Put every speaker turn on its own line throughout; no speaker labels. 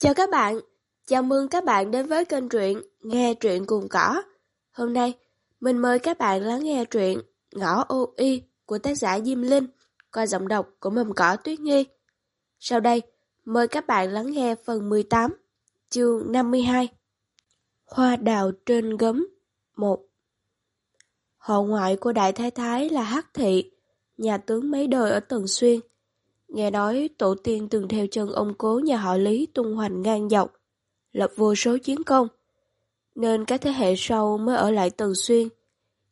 Chào các bạn, chào mừng các bạn đến với kênh truyện Nghe truyện cùng cỏ. Hôm nay, mình mời các bạn lắng nghe truyện Ngõ ô y của tác giả Diêm Linh qua giọng đọc của mầm cỏ Tuyết Nghi. Sau đây, mời các bạn lắng nghe phần 18, chương 52. Hoa đào trên gấm 1 Họ ngoại của Đại Thái Thái là Hắc Thị, nhà tướng mấy đời ở Tần Xuyên. Nghe nói tổ tiên từng theo chân ông cố nhà họ Lý tung hoành ngang dọc, lập vô số chiến công. Nên các thế hệ sau mới ở lại Tần Xuyên,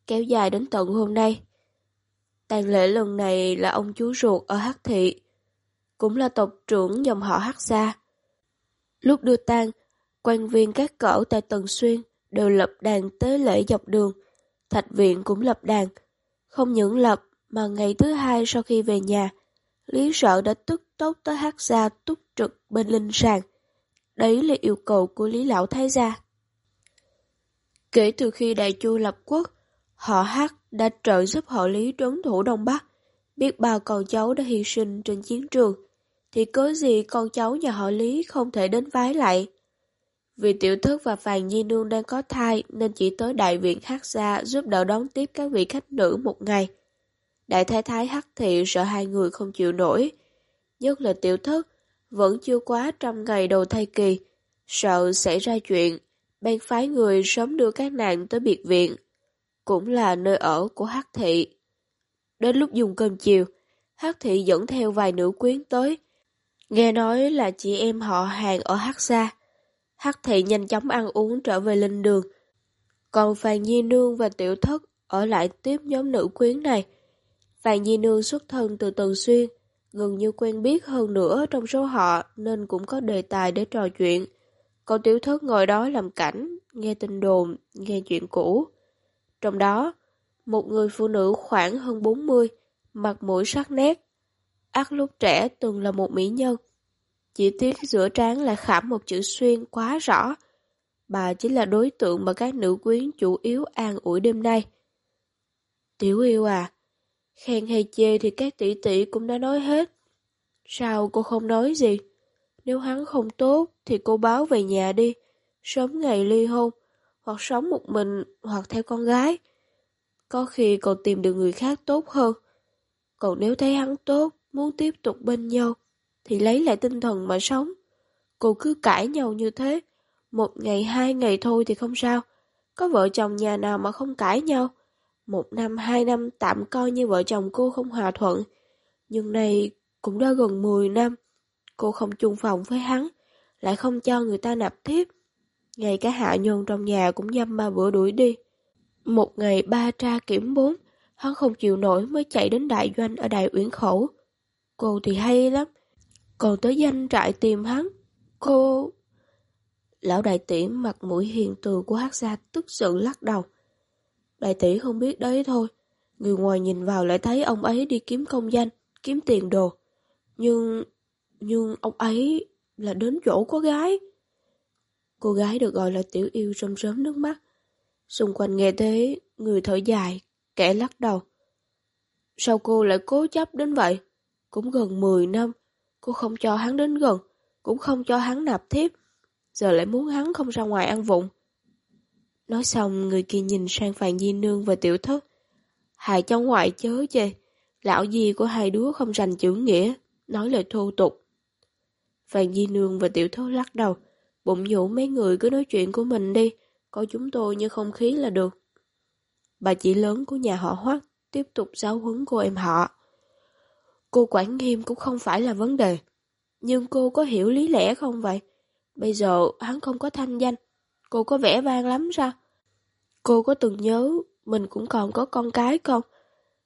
kéo dài đến tận hôm nay. Tàn lễ lần này là ông chú ruột ở Hắc Thị, cũng là tộc trưởng dòng họ Hắc Gia. Lúc đưa tang, quan viên các cỡ tại Tần Xuyên đều lập đàn tế lễ dọc đường, thạch viện cũng lập đàn. Không những lập mà ngày thứ hai sau khi về nhà, Lý sợ đã tức tốc tới hát ra túc trực bên linh sàng. Đấy là yêu cầu của Lý Lão Thái gia. Kể từ khi Đại Chu lập quốc, họ hát đã trợ giúp họ Lý trấn thủ Đông Bắc. Biết bao con cháu đã hy sinh trên chiến trường, thì có gì con cháu nhà họ Lý không thể đến vái lại. Vì tiểu thất và vàng Nhi Nương đang có thai nên chỉ tới đại viện hát gia giúp đỡ đón tiếp các vị khách nữ một ngày. Đại thái thái hắc thị sợ hai người không chịu nổi. Nhất là tiểu thất, vẫn chưa quá trăm ngày đầu thai kỳ, sợ xảy ra chuyện, ban phái người sớm đưa các nàng tới biệt viện, cũng là nơi ở của hắc thị. Đến lúc dùng cơm chiều, hắc thị dẫn theo vài nữ quyến tới, nghe nói là chị em họ hàng ở hắc gia. Hắc thị nhanh chóng ăn uống trở về linh đường, còn Phàn Nhi Nương và Tiểu Thất ở lại tiếp nhóm nữ quyến này, Vàng Nhi Nương xuất thân từ Tần Xuyên, gần như quen biết hơn nữa trong số họ nên cũng có đề tài để trò chuyện. Còn tiểu thất ngồi đó làm cảnh, nghe tin đồn, nghe chuyện cũ. Trong đó, một người phụ nữ khoảng hơn 40, mặt mũi sắc nét. Ác lúc trẻ từng là một mỹ nhân. Chỉ tiếc giữa trán lại khảm một chữ xuyên quá rõ. Bà chính là đối tượng mà các nữ quyến chủ yếu an ủi đêm nay. Tiểu yêu à, Khen hay chê thì các tỷ tỷ cũng đã nói hết. Sao cô không nói gì? Nếu hắn không tốt thì cô báo về nhà đi, sớm ngày ly hôn, hoặc sống một mình hoặc theo con gái. Có khi còn tìm được người khác tốt hơn. Còn nếu thấy hắn tốt, muốn tiếp tục bên nhau, thì lấy lại tinh thần mà sống. Cô cứ cãi nhau như thế, một ngày hai ngày thôi thì không sao. Có vợ chồng nhà nào mà không cãi nhau. Một năm, hai năm tạm coi như vợ chồng cô không hòa thuận. Nhưng này cũng đã gần 10 năm. Cô không chung phòng với hắn, lại không cho người ta nạp tiếp. Ngay cả hạ nhân trong nhà cũng dăm ba bữa đuổi đi. Một ngày ba tra kiểm bốn, hắn không chịu nổi mới chạy đến đại doanh ở Đại Uyển Khẩu. Cô thì hay lắm, còn tới danh trại tìm hắn. Cô... Lão đại tỷ mặt mũi hiền từ của hát gia tức giận lắc đầu. Đại tỷ không biết đấy thôi. Người ngoài nhìn vào lại thấy ông ấy đi kiếm công danh, kiếm tiền đồ. Nhưng... nhưng ông ấy là đến chỗ có gái. Cô gái được gọi là tiểu yêu rơm rớm nước mắt. Xung quanh nghe thế, người thở dài, kẻ lắc đầu. Sao cô lại cố chấp đến vậy? Cũng gần 10 năm, cô không cho hắn đến gần, cũng không cho hắn nạp thiếp. Giờ lại muốn hắn không ra ngoài ăn vụng. Nói xong người kia nhìn sang Phàn Di Nương và Tiểu Thất. Hai cháu ngoại chớ chê, lão gì của hai đứa không rành chữ nghĩa, nói lời thô tục. Phàn Di Nương và Tiểu Thất lắc đầu, bụng nhủ mấy người cứ nói chuyện của mình đi, coi chúng tôi như không khí là được. Bà chị lớn của nhà họ Hoắc tiếp tục giáo huấn cô em họ. Cô quản nghiêm cũng không phải là vấn đề, nhưng cô có hiểu lý lẽ không vậy? Bây giờ hắn không có thanh danh, Cô có vẻ vang lắm sao? Cô có từng nhớ mình cũng còn có con cái không?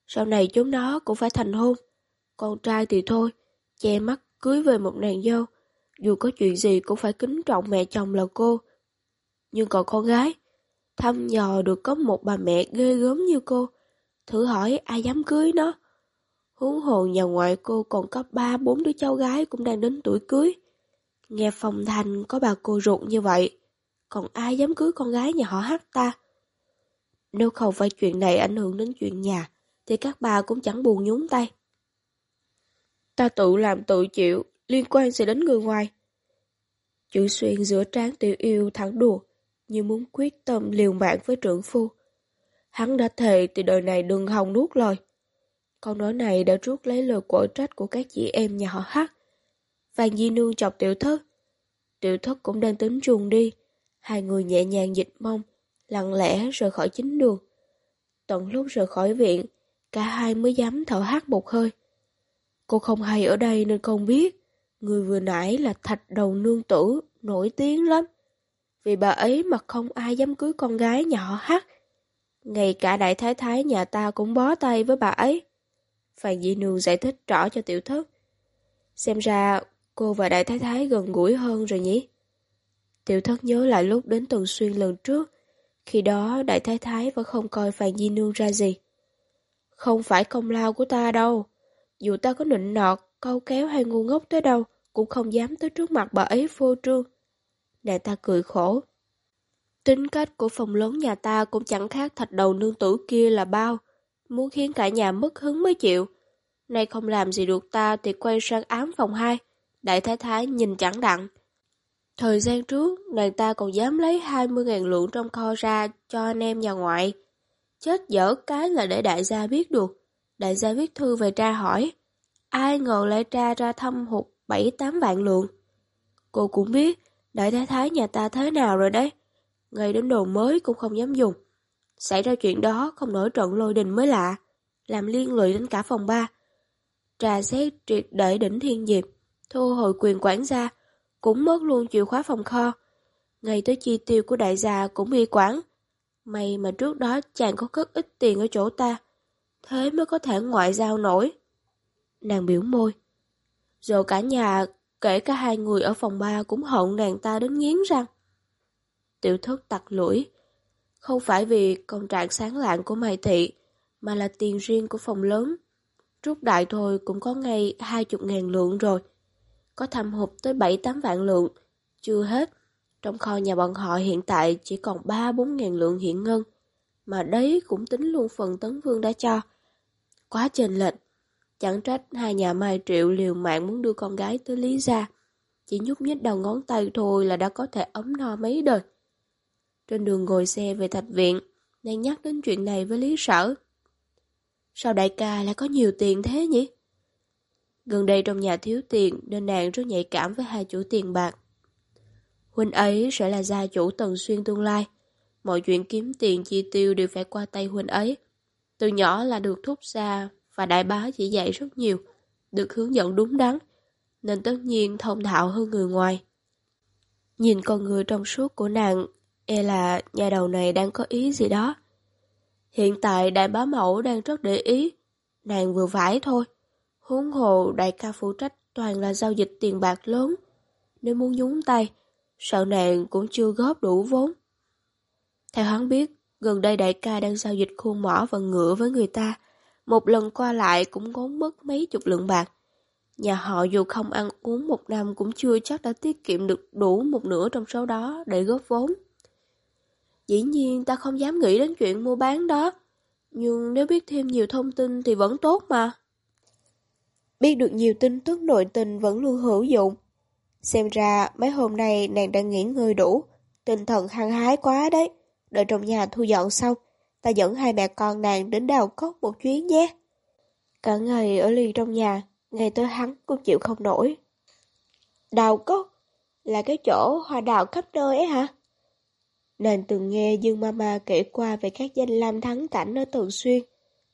Sau này chúng nó cũng phải thành hôn. Con trai thì thôi, che mắt cưới về một nàng dâu. Dù có chuyện gì cũng phải kính trọng mẹ chồng là cô. Nhưng còn con gái, thăm dò được có một bà mẹ ghê gớm như cô. Thử hỏi ai dám cưới nó? Huống hồ nhà ngoại cô còn có ba bốn đứa cháu gái cũng đang đến tuổi cưới. Nghe phòng thành có bà cô ruột như vậy, còn ai dám cưới con gái nhà họ hát ta? Nếu không phải chuyện này ảnh hưởng đến chuyện nhà, thì các bà cũng chẳng buồn nhúng tay. Ta tự làm tự chịu, liên quan sẽ đến người ngoài. Chữ xuyên giữa trán tiểu yêu thẳng đùa, như muốn quyết tâm liều mạng với trưởng phu. Hắn đã thề từ đời này đừng hòng nuốt lời. Câu nói này đã rút lấy lời quở trách của các chị em nhà họ hát. Vàng Di Nương chọc tiểu thất. Tiểu thất cũng đang tính chuồng đi. Hai người nhẹ nhàng dịch mông, lặng lẽ rời khỏi chính đường. Tận lúc rời khỏi viện, cả hai mới dám thở hát một hơi. Cô không hay ở đây nên không biết. Người vừa nãy là thạch đầu nương tử, nổi tiếng lắm. Vì bà ấy mà không ai dám cưới con gái nhà họ hát. Ngay cả đại thái thái nhà ta cũng bó tay với bà ấy. Phàn Di Nương giải thích rõ cho tiểu thất. Xem ra cô và đại thái thái gần gũi hơn rồi nhỉ? Tiểu thất nhớ lại lúc đến Tần Xuyên lần trước, khi đó đại thái thái vẫn không coi phàn Di Nương ra gì. Không phải công lao của ta đâu, dù ta có nịnh nọt, câu kéo hay ngu ngốc tới đâu, cũng không dám tới trước mặt bà ấy phô trương. Nàng ta cười khổ. Tính cách của phòng lớn nhà ta cũng chẳng khác thạch đầu nương tử kia là bao, muốn khiến cả nhà mất hứng mới chịu. Nay không làm gì được ta thì quay sang ám phòng hai, Đại thái thái nhìn chẳng đặng. Thời gian trước, nàng ta còn dám lấy 20.000 lượng trong kho ra cho anh em nhà ngoại. Chết dở cái là để đại gia biết được. Đại gia viết thư về tra hỏi. Ai ngờ lại tra ra thâm hụt 7-8 vạn lượng. Cô cũng biết, đại thái thái nhà ta thế nào rồi đấy. Ngay đến đồ mới cũng không dám dùng. Xảy ra chuyện đó không nổi trận lôi đình mới lạ. Làm liên lụy đến cả phòng ba. Trà xét triệt để đỉnh thiên diệp. Thu hồi quyền quản gia. Cũng mất luôn chìa khóa phòng kho. Ngay tới chi tiêu của đại gia cũng y quản. May mà trước đó chàng có cất ít tiền ở chỗ ta. Thế mới có thể ngoại giao nổi. Nàng biểu môi. Rồi cả nhà, kể cả hai người ở phòng ba cũng hận nàng ta đến nghiến răng. Tiểu thất tặc lũi. Không phải vì công trạng sáng lạng của Mai Thị, mà là tiền riêng của phòng lớn. Rút đại thôi cũng có ngay hai chục ngàn lượng rồi. Có thâm hụt tới bảy tám vạn lượng. Chưa hết, trong kho nhà bọn họ hiện tại chỉ còn ba bốn ngàn lượng hiện ngân. Mà đấy cũng tính luôn phần tấn vương đã cho. Quá chênh lệch. Chẳng trách hai nhà Mai Triệu liều mạng muốn đưa con gái tới Lý Gia. Chỉ nhúc nhích đầu ngón tay thôi là đã có thể ấm no mấy đời. Trên đường ngồi xe về thạch viện, nàng nhắc đến chuyện này với Lý Sở. Sao đại ca lại có nhiều tiền thế nhỉ? Gần đây trong nhà thiếu tiền nên nàng rất nhạy cảm với hai chủ tiền bạc. Huynh ấy sẽ là gia chủ Tần Xuyên tương lai. Mọi chuyện kiếm tiền chi tiêu đều phải qua tay huynh ấy. Từ nhỏ là được thúc ra và đại bá chỉ dạy rất nhiều, được hướng dẫn đúng đắn, nên tất nhiên thông thạo hơn người ngoài. Nhìn con người trong suốt của nàng, e là nhà đầu này đang có ý gì đó. Hiện tại đại bá mẫu đang rất để ý, nàng vừa vải thôi. Huống hồ đại ca phụ trách toàn là giao dịch tiền bạc lớn. Nếu muốn nhúng tay, sợ nạn cũng chưa góp đủ vốn. Theo hắn biết, gần đây đại ca đang giao dịch khuôn mỏ và ngựa với người ta, một lần qua lại cũng ngốn mất mấy chục lượng bạc. Nhà họ dù không ăn uống một năm cũng chưa chắc đã tiết kiệm được đủ một nửa trong số đó để góp vốn. Dĩ nhiên ta không dám nghĩ đến chuyện mua bán đó, nhưng nếu biết thêm nhiều thông tin thì vẫn tốt mà. Biết được nhiều tin tức nội tình vẫn luôn hữu dụng. Xem ra mấy hôm nay nàng đang nghỉ ngơi đủ, tinh thần hăng hái quá đấy. Đợi trong nhà thu dọn xong, ta dẫn hai mẹ con nàng đến đào cốc một chuyến nhé. Cả ngày ở lì trong nhà, ngày tới hắn cũng chịu không nổi. Đào cốc? Là cái chỗ hoa đào khắp nơi ấy hả? Nàng từng nghe Dương Mama kể qua về các danh lam thắng cảnh ở Thường Xuyên.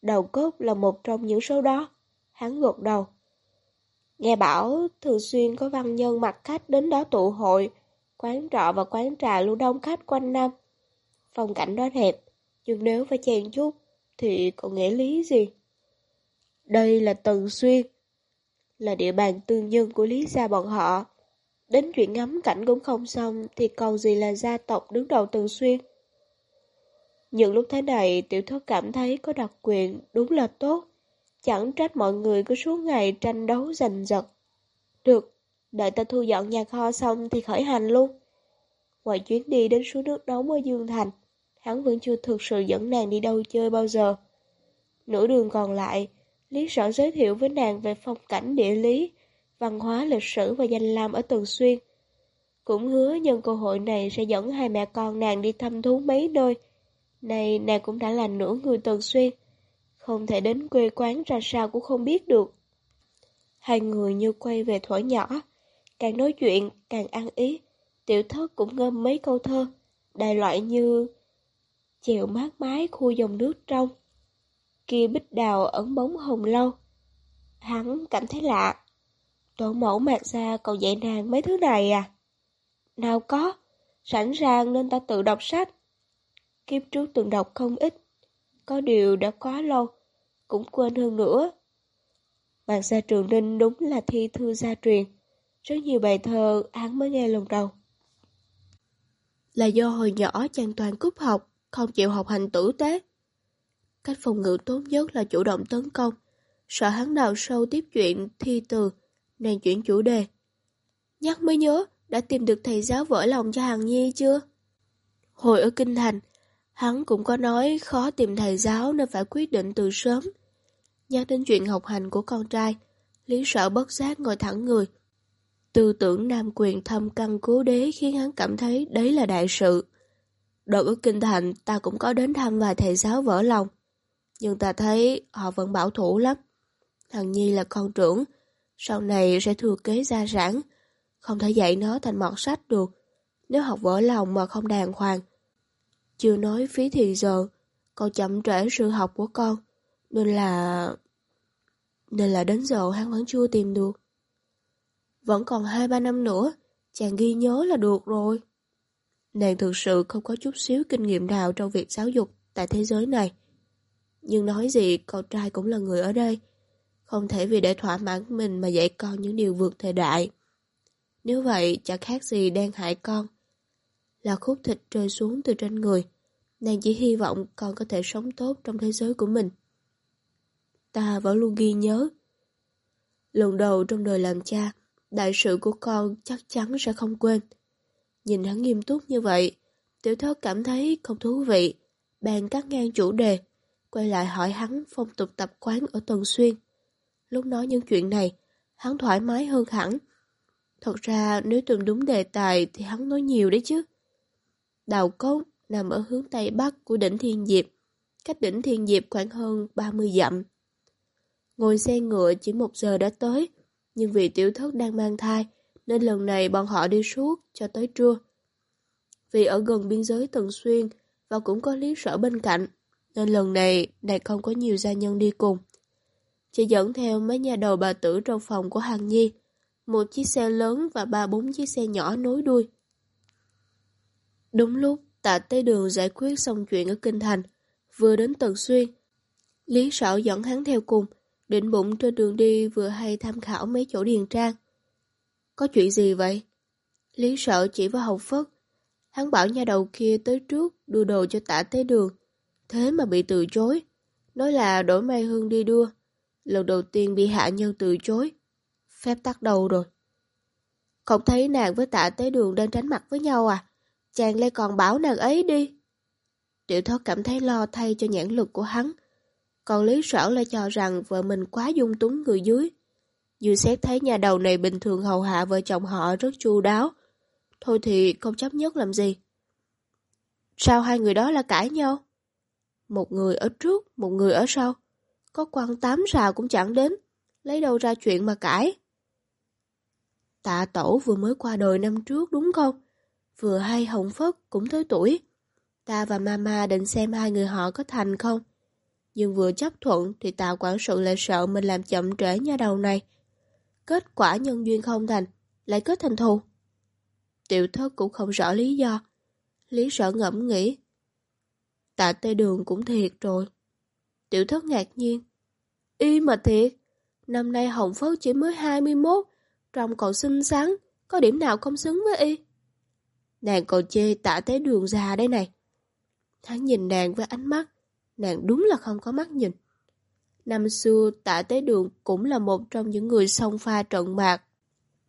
Đầu cốt là một trong những số đó. Hắn gột đầu. Nghe bảo Thường Xuyên có văn nhân mặc khách đến đó tụ hội, quán trọ và quán trà luôn đông khách quanh năm. Phong cảnh đó đẹp, nhưng nếu phải chèn chút, thì còn nghĩa lý gì? Đây là Tần Xuyên, là địa bàn tương nhân của Lý Gia bọn họ. Đến chuyện ngắm cảnh cũng không xong, thì còn gì là gia tộc đứng đầu Tần Xuyên? Những lúc thế này, tiểu thất cảm thấy có đặc quyền đúng là tốt. Chẳng trách mọi người cứ suốt ngày tranh đấu giành giật. Được, đợi ta thu dọn nhà kho xong thì khởi hành luôn. Ngoài chuyến đi đến suối nước nóng ở Dương Thành, hắn vẫn chưa thực sự dẫn nàng đi đâu chơi bao giờ. Nửa đường còn lại, Lý Sở giới thiệu với nàng về phong cảnh địa lý, văn hóa lịch sử và danh lam ở Tần Xuyên. cũng hứa nhân cơ hội này sẽ dẫn hai mẹ con nàng đi thăm thú mấy nơi. Này nàng cũng đã là nửa người tần xuyên, không thể đến quê quán ra sao cũng không biết được. Hai người như quay về thuở nhỏ, càng nói chuyện càng ăn ý, tiểu thất cũng ngâm mấy câu thơ, đại loại như chèo mát mái khu dòng nước trong, kia bích đào ẩn bóng hồng lâu. Hắn cảm thấy lạ, tổ mẫu mạc ra còn dạy nàng mấy thứ này à? Nào có, sẵn sàng nên ta tự đọc sách. Kiếp trước từng đọc không ít, có điều đã quá lâu, cũng quên hơn nữa. Mạc gia trường ninh đúng là thi thư gia truyền, rất nhiều bài thơ hắn mới nghe lần đầu. Là do hồi nhỏ chàng toàn cúp học, không chịu học hành tử tế. Cách phòng ngự tốt nhất là chủ động tấn công, sợ hắn đào sâu tiếp chuyện thi từ, nàng chuyển chủ đề. Nhắc mới nhớ, đã tìm được thầy giáo vỡ lòng cho hàng Nhi chưa? Hồi ở Kinh Thành, hắn cũng có nói khó tìm thầy giáo nên phải quyết định từ sớm. Nhắc đến chuyện học hành của con trai, Lý sợ bất giác ngồi thẳng người. Tư tưởng nam quyền thâm căn cố đế khiến hắn cảm thấy đấy là đại sự. Đợt ở Kinh Thành ta cũng có đến thăm vài thầy giáo vỡ lòng. Nhưng ta thấy họ vẫn bảo thủ lắm. thằng Nhi là con trưởng, sau này sẽ thừa kế gia sản, không thể dạy nó thành mọt sách được, nếu học vỡ lòng mà không đàng hoàng. Chưa nói phí thì giờ, còn chậm trễ sự học của con, nên là... Nên là đến giờ hắn vẫn chưa tìm được. Vẫn còn 2-3 năm nữa, chàng ghi nhớ là được rồi. Nàng thực sự không có chút xíu kinh nghiệm nào trong việc giáo dục tại thế giới này. Nhưng nói gì, con trai cũng là người ở đây. Không thể vì để thỏa mãn mình mà dạy con những điều vượt thời đại. Nếu vậy, chẳng khác gì đang hại con. Là khúc thịt rơi xuống từ trên người. Nàng chỉ hy vọng con có thể sống tốt trong thế giới của mình. Ta vẫn luôn ghi nhớ. Lần đầu trong đời làm cha, đại sự của con chắc chắn sẽ không quên. Nhìn hắn nghiêm túc như vậy, tiểu thất cảm thấy không thú vị. Bàn cắt ngang chủ đề, quay lại hỏi hắn phong tục tập quán ở Tần Xuyên. Lúc nói những chuyện này, hắn thoải mái hơn hẳn. Thật ra nếu tìm đúng đề tài thì hắn nói nhiều đấy chứ. Đào Cốt nằm ở hướng Tây Bắc của đỉnh Thiên Diệp, cách đỉnh Thiên Diệp khoảng hơn 30 dặm. Ngồi xe ngựa chỉ một giờ đã tới, nhưng vì tiểu thất đang mang thai, nên lần này bọn họ đi suốt cho tới trưa. Vì ở gần biên giới Tần Xuyên và cũng có lý sở bên cạnh, nên lần này đại không có nhiều gia nhân đi cùng. Chỉ dẫn theo mấy nhà đầu bà tử trong phòng của Hằng Nhi, một chiếc xe lớn và ba bốn chiếc xe nhỏ nối đuôi. Đúng lúc tạ Tế đường giải quyết xong chuyện ở Kinh Thành, vừa đến Tần Xuyên. Lý sở dẫn hắn theo cùng, định bụng trên đường đi vừa hay tham khảo mấy chỗ điền trang. Có chuyện gì vậy? Lý sợ chỉ vào Hồng phất. Hắn bảo nhà đầu kia tới trước đưa đồ cho Tạ tế đường. Thế mà bị từ chối. Nói là đổi mai hương đi đưa. Lần đầu tiên bị hạ nhân từ chối. Phép tắt đầu rồi. Không thấy nàng với tạ tế đường đang tránh mặt với nhau à? Chàng lại còn bảo nàng ấy đi. Tiểu thoát cảm thấy lo thay cho nhãn lực của hắn. Còn Lý Sở lại cho rằng vợ mình quá dung túng người dưới. Như xét thấy nhà đầu này bình thường hầu hạ vợ chồng họ rất chu đáo. Thôi thì không chấp nhất làm gì. Sao hai người đó là cãi nhau? Một người ở trước, một người ở sau. Có quan tám rào cũng chẳng đến. Lấy đâu ra chuyện mà cãi? Tạ tổ vừa mới qua đời năm trước đúng không? Vừa hay Hồng Phất cũng tới tuổi. Ta và mama định xem hai người họ có thành không. Nhưng vừa chấp thuận thì tạ quản sự lại sợ mình làm chậm trễ nha đầu này. Kết quả nhân duyên không thành, lại kết thành thù. Tiểu thất cũng không rõ lý do. Lý sợ ngẫm nghĩ. Tạ tây đường cũng thiệt rồi. Tiểu thất ngạc nhiên. Y mà thiệt. Năm nay Hồng Phất chỉ mới 21, trông còn xinh xắn, có điểm nào không xứng với Y. Nàng còn chê tạ tế đường già đây này. Hắn nhìn nàng với ánh mắt, nàng đúng là không có mắt nhìn. Năm xưa tạ tế đường cũng là một trong những người song pha trận mạc.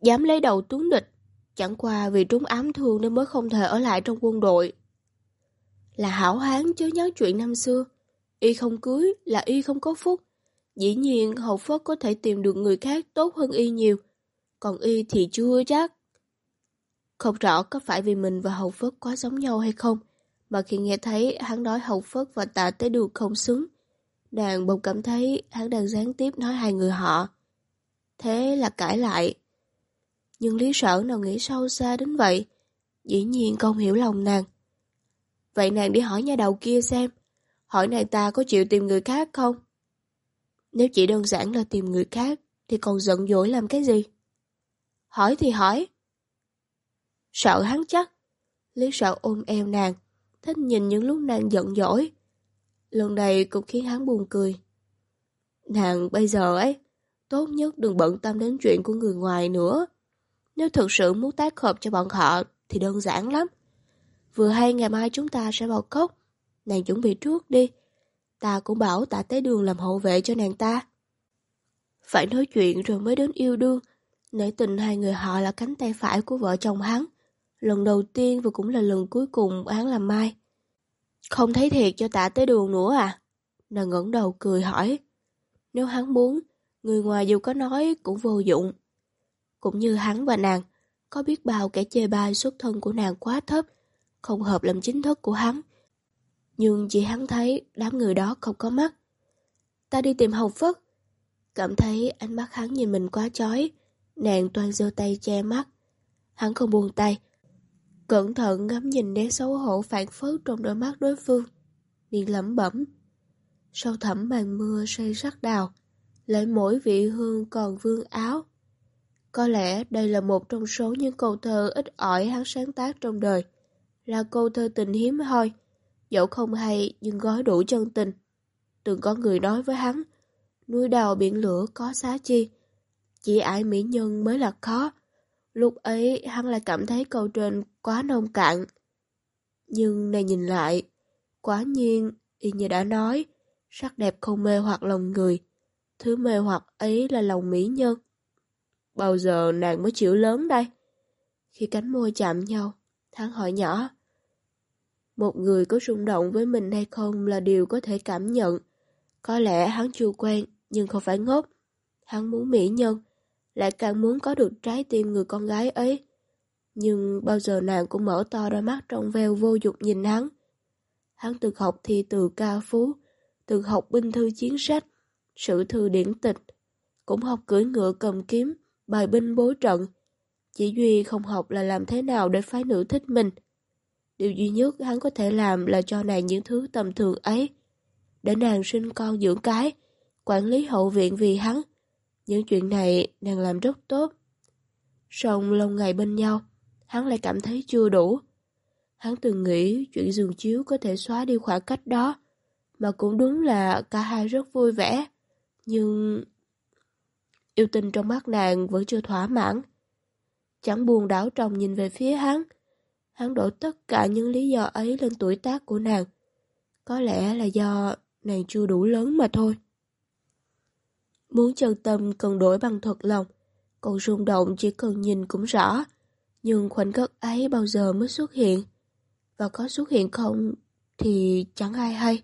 Dám lấy đầu tuấn địch, chẳng qua vì trúng ám thương nên mới không thể ở lại trong quân đội. Là hảo hán chứ nhớ chuyện năm xưa. Y không cưới là Y không có phúc. Dĩ nhiên hậu phất có thể tìm được người khác tốt hơn Y nhiều. Còn Y thì chưa chắc. Không rõ có phải vì mình và Hậu Phất quá giống nhau hay không, mà khi nghe thấy hắn nói Hậu Phất và tạ tới đường không xứng, nàng bỗng cảm thấy hắn đang gián tiếp nói hai người họ. Thế là cãi lại. Nhưng lý sở nào nghĩ sâu xa đến vậy, dĩ nhiên không hiểu lòng nàng. Vậy nàng đi hỏi nhà đầu kia xem, hỏi nàng ta có chịu tìm người khác không? Nếu chỉ đơn giản là tìm người khác, thì còn giận dỗi làm cái gì? Hỏi thì hỏi. Sợ hắn chắc. Lý sợ ôm eo nàng, thích nhìn những lúc nàng giận dỗi. Lần này cũng khiến hắn buồn cười. Nàng bây giờ ấy, tốt nhất đừng bận tâm đến chuyện của người ngoài nữa. Nếu thực sự muốn tác hợp cho bọn họ thì đơn giản lắm. Vừa hay ngày mai chúng ta sẽ vào cốc. Nàng chuẩn bị trước đi. Ta cũng bảo tạ tế đường làm hậu vệ cho nàng ta. Phải nói chuyện rồi mới đến yêu đương. Nể tình hai người họ là cánh tay phải của vợ chồng hắn. Lần đầu tiên và cũng là lần cuối cùng hắn làm mai. Không thấy thiệt cho tạ tới đường nữa à? Nàng ngẩng đầu cười hỏi. Nếu hắn muốn, người ngoài dù có nói cũng vô dụng. Cũng như hắn và nàng, có biết bao kẻ chê bai xuất thân của nàng quá thấp, không hợp làm chính thức của hắn. Nhưng chỉ hắn thấy đám người đó không có mắt. Ta đi tìm Hầu Phất. Cảm thấy ánh mắt hắn nhìn mình quá chói, nàng toàn giơ tay che mắt. Hắn không buông tay, cẩn thận ngắm nhìn nét xấu hổ phản phất trong đôi mắt đối phương, miệng lẩm bẩm. Sâu thẳm màn mưa say sắc đào, lại mỗi vị hương còn vương áo. Có lẽ đây là một trong số những câu thơ ít ỏi hắn sáng tác trong đời, là câu thơ tình hiếm hoi, dẫu không hay nhưng gói đủ chân tình. Từng có người nói với hắn, núi đào biển lửa có xá chi, chỉ ải mỹ nhân mới là khó. Lúc ấy hắn lại cảm thấy câu trên quá nông cạn. Nhưng này nhìn lại, quá nhiên, y như đã nói, sắc đẹp không mê hoặc lòng người. Thứ mê hoặc ấy là lòng mỹ nhân. Bao giờ nàng mới chịu lớn đây? Khi cánh môi chạm nhau, hắn hỏi nhỏ. Một người có rung động với mình hay không là điều có thể cảm nhận. Có lẽ hắn chưa quen, nhưng không phải ngốc. Hắn muốn mỹ nhân, lại càng muốn có được trái tim người con gái ấy. Nhưng bao giờ nàng cũng mở to đôi mắt trong veo vô dục nhìn hắn. Hắn từng học thi từ ca phú, từng học binh thư chiến sách, sử thư điển tịch, cũng học cưỡi ngựa cầm kiếm, bài binh bố trận. Chỉ Duy không học là làm thế nào để phái nữ thích mình. Điều duy nhất hắn có thể làm là cho nàng những thứ tầm thường ấy. Để nàng sinh con dưỡng cái, quản lý hậu viện vì hắn. Những chuyện này nàng làm rất tốt. Song lâu ngày bên nhau, hắn lại cảm thấy chưa đủ. Hắn từng nghĩ chuyện giường chiếu có thể xóa đi khoảng cách đó, mà cũng đúng là cả hai rất vui vẻ. Nhưng... Yêu tình trong mắt nàng vẫn chưa thỏa mãn. Chẳng buồn đảo trồng nhìn về phía hắn. Hắn đổ tất cả những lý do ấy lên tuổi tác của nàng. Có lẽ là do nàng chưa đủ lớn mà thôi. Muốn chân tâm cần đổi bằng thuật lòng, còn rung động chỉ cần nhìn cũng rõ. Nhưng khoảnh khắc ấy bao giờ mới xuất hiện? Và có xuất hiện không thì chẳng ai hay.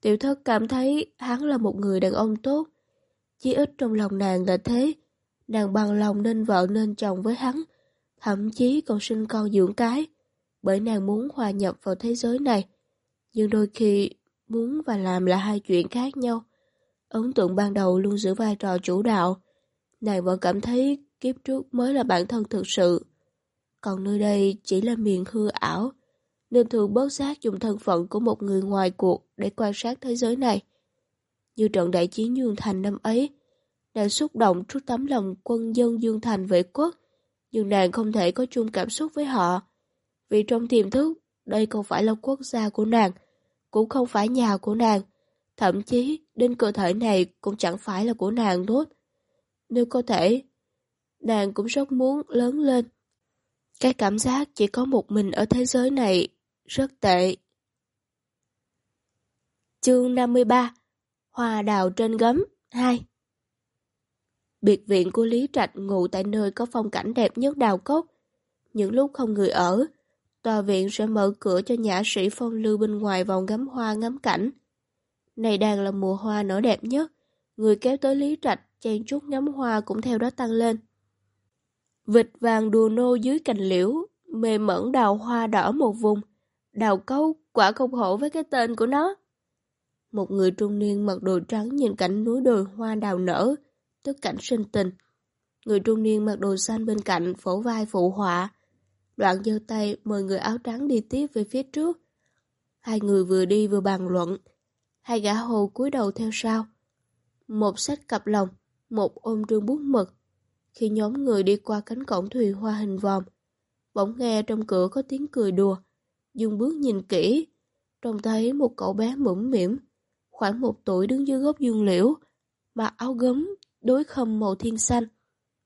Tiểu thất cảm thấy hắn là một người đàn ông tốt. Chỉ ít trong lòng nàng là thế. Nàng bằng lòng nên vợ nên chồng với hắn. Thậm chí còn sinh con dưỡng cái. Bởi nàng muốn hòa nhập vào thế giới này. Nhưng đôi khi muốn và làm là hai chuyện khác nhau. Ấn tượng ban đầu luôn giữ vai trò chủ đạo. Nàng vẫn cảm thấy kiếp trước mới là bản thân thực sự. Còn nơi đây chỉ là miền hư ảo, nên thường bớt giác dùng thân phận của một người ngoài cuộc để quan sát thế giới này. Như trận đại chiến Dương Thành năm ấy, nàng xúc động trước tấm lòng quân dân Dương Thành vệ quốc, nhưng nàng không thể có chung cảm xúc với họ. Vì trong tiềm thức, đây không phải là quốc gia của nàng, cũng không phải nhà của nàng, thậm chí đến cơ thể này cũng chẳng phải là của nàng tốt. Nếu có thể, nàng cũng rất muốn lớn lên. Cái cảm giác chỉ có một mình ở thế giới này rất tệ. Chương 53 Hoa đào trên gấm 2 Biệt viện của Lý Trạch ngủ tại nơi có phong cảnh đẹp nhất đào cốc. Những lúc không người ở, tòa viện sẽ mở cửa cho nhã sĩ phong lưu bên ngoài vào ngắm hoa ngắm cảnh. Này đang là mùa hoa nở đẹp nhất, người kéo tới Lý Trạch chen chút ngắm hoa cũng theo đó tăng lên. Vịt vàng đùa nô dưới cành liễu, mềm mẫn đào hoa đỏ một vùng. Đào câu quả không hổ với cái tên của nó. Một người trung niên mặc đồ trắng nhìn cảnh núi đồi hoa đào nở, tức cảnh sinh tình. Người trung niên mặc đồ xanh bên cạnh phổ vai phụ họa. Đoạn giơ tay mời người áo trắng đi tiếp về phía trước. Hai người vừa đi vừa bàn luận. Hai gã hồ cúi đầu theo sau. Một sách cặp lòng, một ôm trương bút mực. Khi nhóm người đi qua cánh cổng thuyền hoa hình vòm, bỗng nghe trong cửa có tiếng cười đùa. Dung bước nhìn kỹ, trông thấy một cậu bé mũm mỉm, khoảng một tuổi đứng dưới gốc dương liễu, mặc áo gấm, đối khâm màu thiên xanh,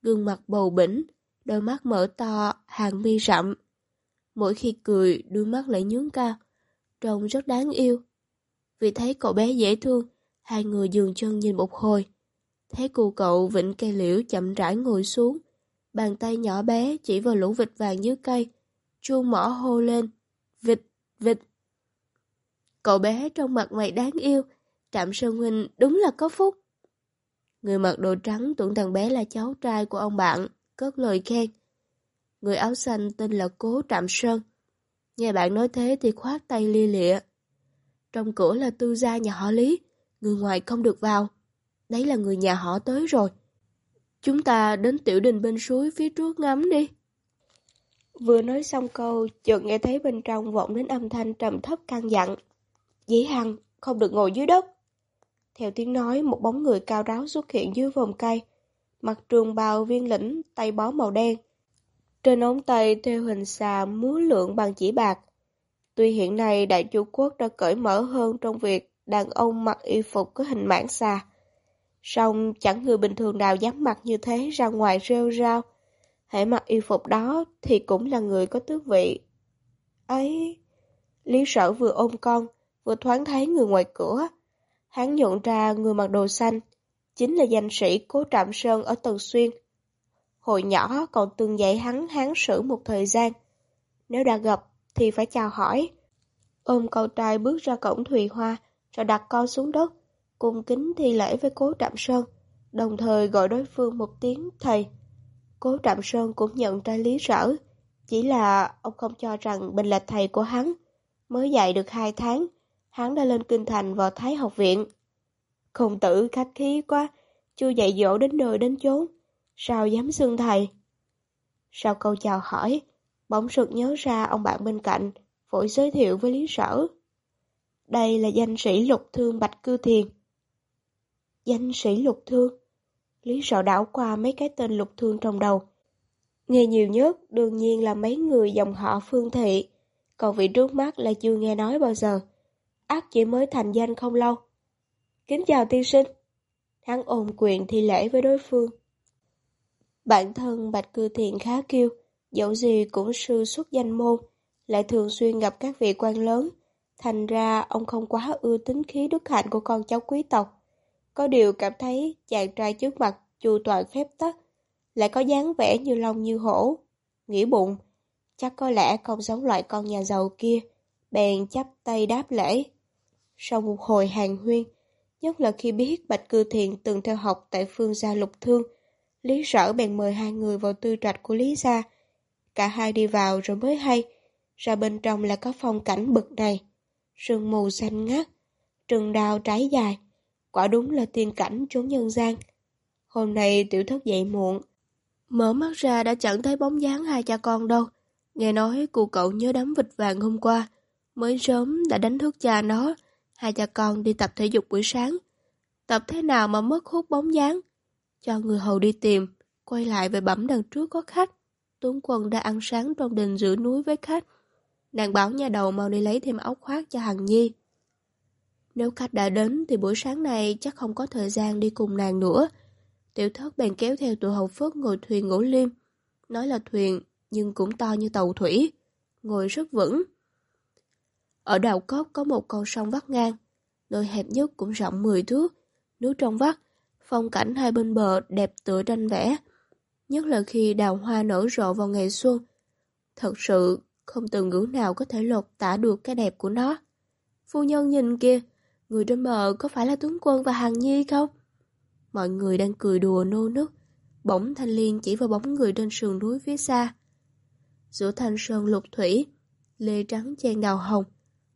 gương mặt bầu bỉnh, đôi mắt mở to, hàng mi rậm. Mỗi khi cười, đôi mắt lại nhướng cao, trông rất đáng yêu. Vì thấy cậu bé dễ thương, hai người dường chân nhìn một hồi. Thấy cô cậu vịnh cây liễu chậm rãi ngồi xuống, bàn tay nhỏ bé chỉ vào lũ vịt vàng dưới cây, chuông mỏ hô lên, vịt, vịt. Cậu bé trong mặt mày đáng yêu, Trạm Sơn Huynh đúng là có phúc. Người mặc đồ trắng tưởng thằng bé là cháu trai của ông bạn, cất lời khen. Người áo xanh tên là Cố Trạm Sơn. Nghe bạn nói thế thì khoát tay lia lịa. Trong cửa là tư gia nhà họ Lý, người ngoài không được vào. Đấy là người nhà họ tới rồi. Chúng ta đến tiểu đình bên suối phía trước ngắm đi. Vừa nói xong câu, chợt nghe thấy bên trong vọng đến âm thanh trầm thấp căng dặn. Dĩ Hằng, không được ngồi dưới đất. Theo tiếng nói, một bóng người cao ráo xuất hiện dưới vòng cây. Mặt trường bào viên lĩnh, tay bó màu đen. Trên ống tay theo hình xà múa lượng bằng chỉ bạc. Tuy hiện nay đại chủ quốc đã cởi mở hơn trong việc đàn ông mặc y phục có hình mãn xà. Song chẳng người bình thường nào dám mặc như thế ra ngoài rêu rao. Hãy mặc y phục đó thì cũng là người có tước vị. Ấy, Lý sở vừa ôm con, vừa thoáng thấy người ngoài cửa. Hắn nhận ra người mặc đồ xanh, chính là danh sĩ Cố Trạm Sơn ở Tần Xuyên. Hồi nhỏ còn từng dạy hắn hán sử một thời gian. Nếu đã gặp thì phải chào hỏi. Ôm cậu trai bước ra cổng thùy hoa, rồi đặt con xuống đất, cùng kính thi lễ với Cố Trạm Sơn, đồng thời gọi đối phương một tiếng thầy. Cố Trạm Sơn cũng nhận ra lý sở, chỉ là ông không cho rằng mình là thầy của hắn. Mới dạy được hai tháng, hắn đã lên kinh thành vào Thái học viện. Khổng tử khách khí quá, chưa dạy dỗ đến nơi đến chốn, sao dám xưng thầy? Sau câu chào hỏi, bỗng sực nhớ ra ông bạn bên cạnh, vội giới thiệu với Lý Sở. Đây là danh sĩ lục thương Bạch Cư Thiền. Danh sĩ lục thương? Lý Sở đảo qua mấy cái tên lục thương trong đầu. Nghe nhiều nhất đương nhiên là mấy người dòng họ Phương Thị, còn vị trước mắt là chưa nghe nói bao giờ ác chỉ mới thành danh không lâu. Kính chào tiên sinh. Hắn ôm quyền thi lễ với đối phương. Bản thân Bạch Cư Thiện khá kiêu, dẫu gì cũng sư xuất danh môn, lại thường xuyên gặp các vị quan lớn. Thành ra ông không quá ưa tính khí đức hạnh của con cháu quý tộc. Có điều cảm thấy chàng trai trước mặt chu toàn phép tắc, lại có dáng vẻ như long như hổ. Nghĩ bụng, chắc có lẽ không giống loại con nhà giàu kia, bèn chắp tay đáp lễ. Sau một hồi hàng huyên, nhất là khi biết Bạch Cư Thiện từng theo học tại phương gia lục thương, Lý Sở bèn mời hai người vào tư trạch của Lý gia. Cả hai đi vào rồi mới hay, ra bên trong là có phong cảnh bực này. Sương mù xanh ngắt, rừng đào trái dài, quả đúng là tiên cảnh chốn nhân gian. Hôm nay tiểu thất dậy muộn, mở mắt ra đã chẳng thấy bóng dáng hai cha con đâu. Nghe nói cụ cậu nhớ đám vịt vàng hôm qua, mới sớm đã đánh thức cha nó, Hai cha con đi tập thể dục buổi sáng. Tập thế nào mà mất hút bóng dáng? Cho người hầu đi tìm, quay lại về bẩm đằng trước có khách. Tuấn Quân đã ăn sáng trong đình giữa núi với khách. Nàng bảo nhà đầu mau đi lấy thêm áo khoác cho Hằng Nhi. Nếu khách đã đến thì buổi sáng này chắc không có thời gian đi cùng nàng nữa. Tiểu thất bèn kéo theo tụi Hậu phước ngồi thuyền ngủ liêm. Nói là thuyền nhưng cũng to như tàu thủy. Ngồi rất vững. Ở đảo cốc có một con sông vắt ngang, nơi hẹp nhất cũng rộng 10 thước, nước trong vắt, phong cảnh hai bên bờ đẹp tựa tranh vẽ, nhất là khi đào hoa nở rộ vào ngày xuân. Thật sự, không từ ngữ nào có thể lột tả được cái đẹp của nó. Phu nhân nhìn kia, người trên bờ có phải là tướng Quân và Hằng Nhi không? Mọi người đang cười đùa nô nức, Bỗng thanh liên chỉ vào bóng người trên sườn núi phía xa. Giữa thanh sơn lục thủy, lê trắng chen đào hồng,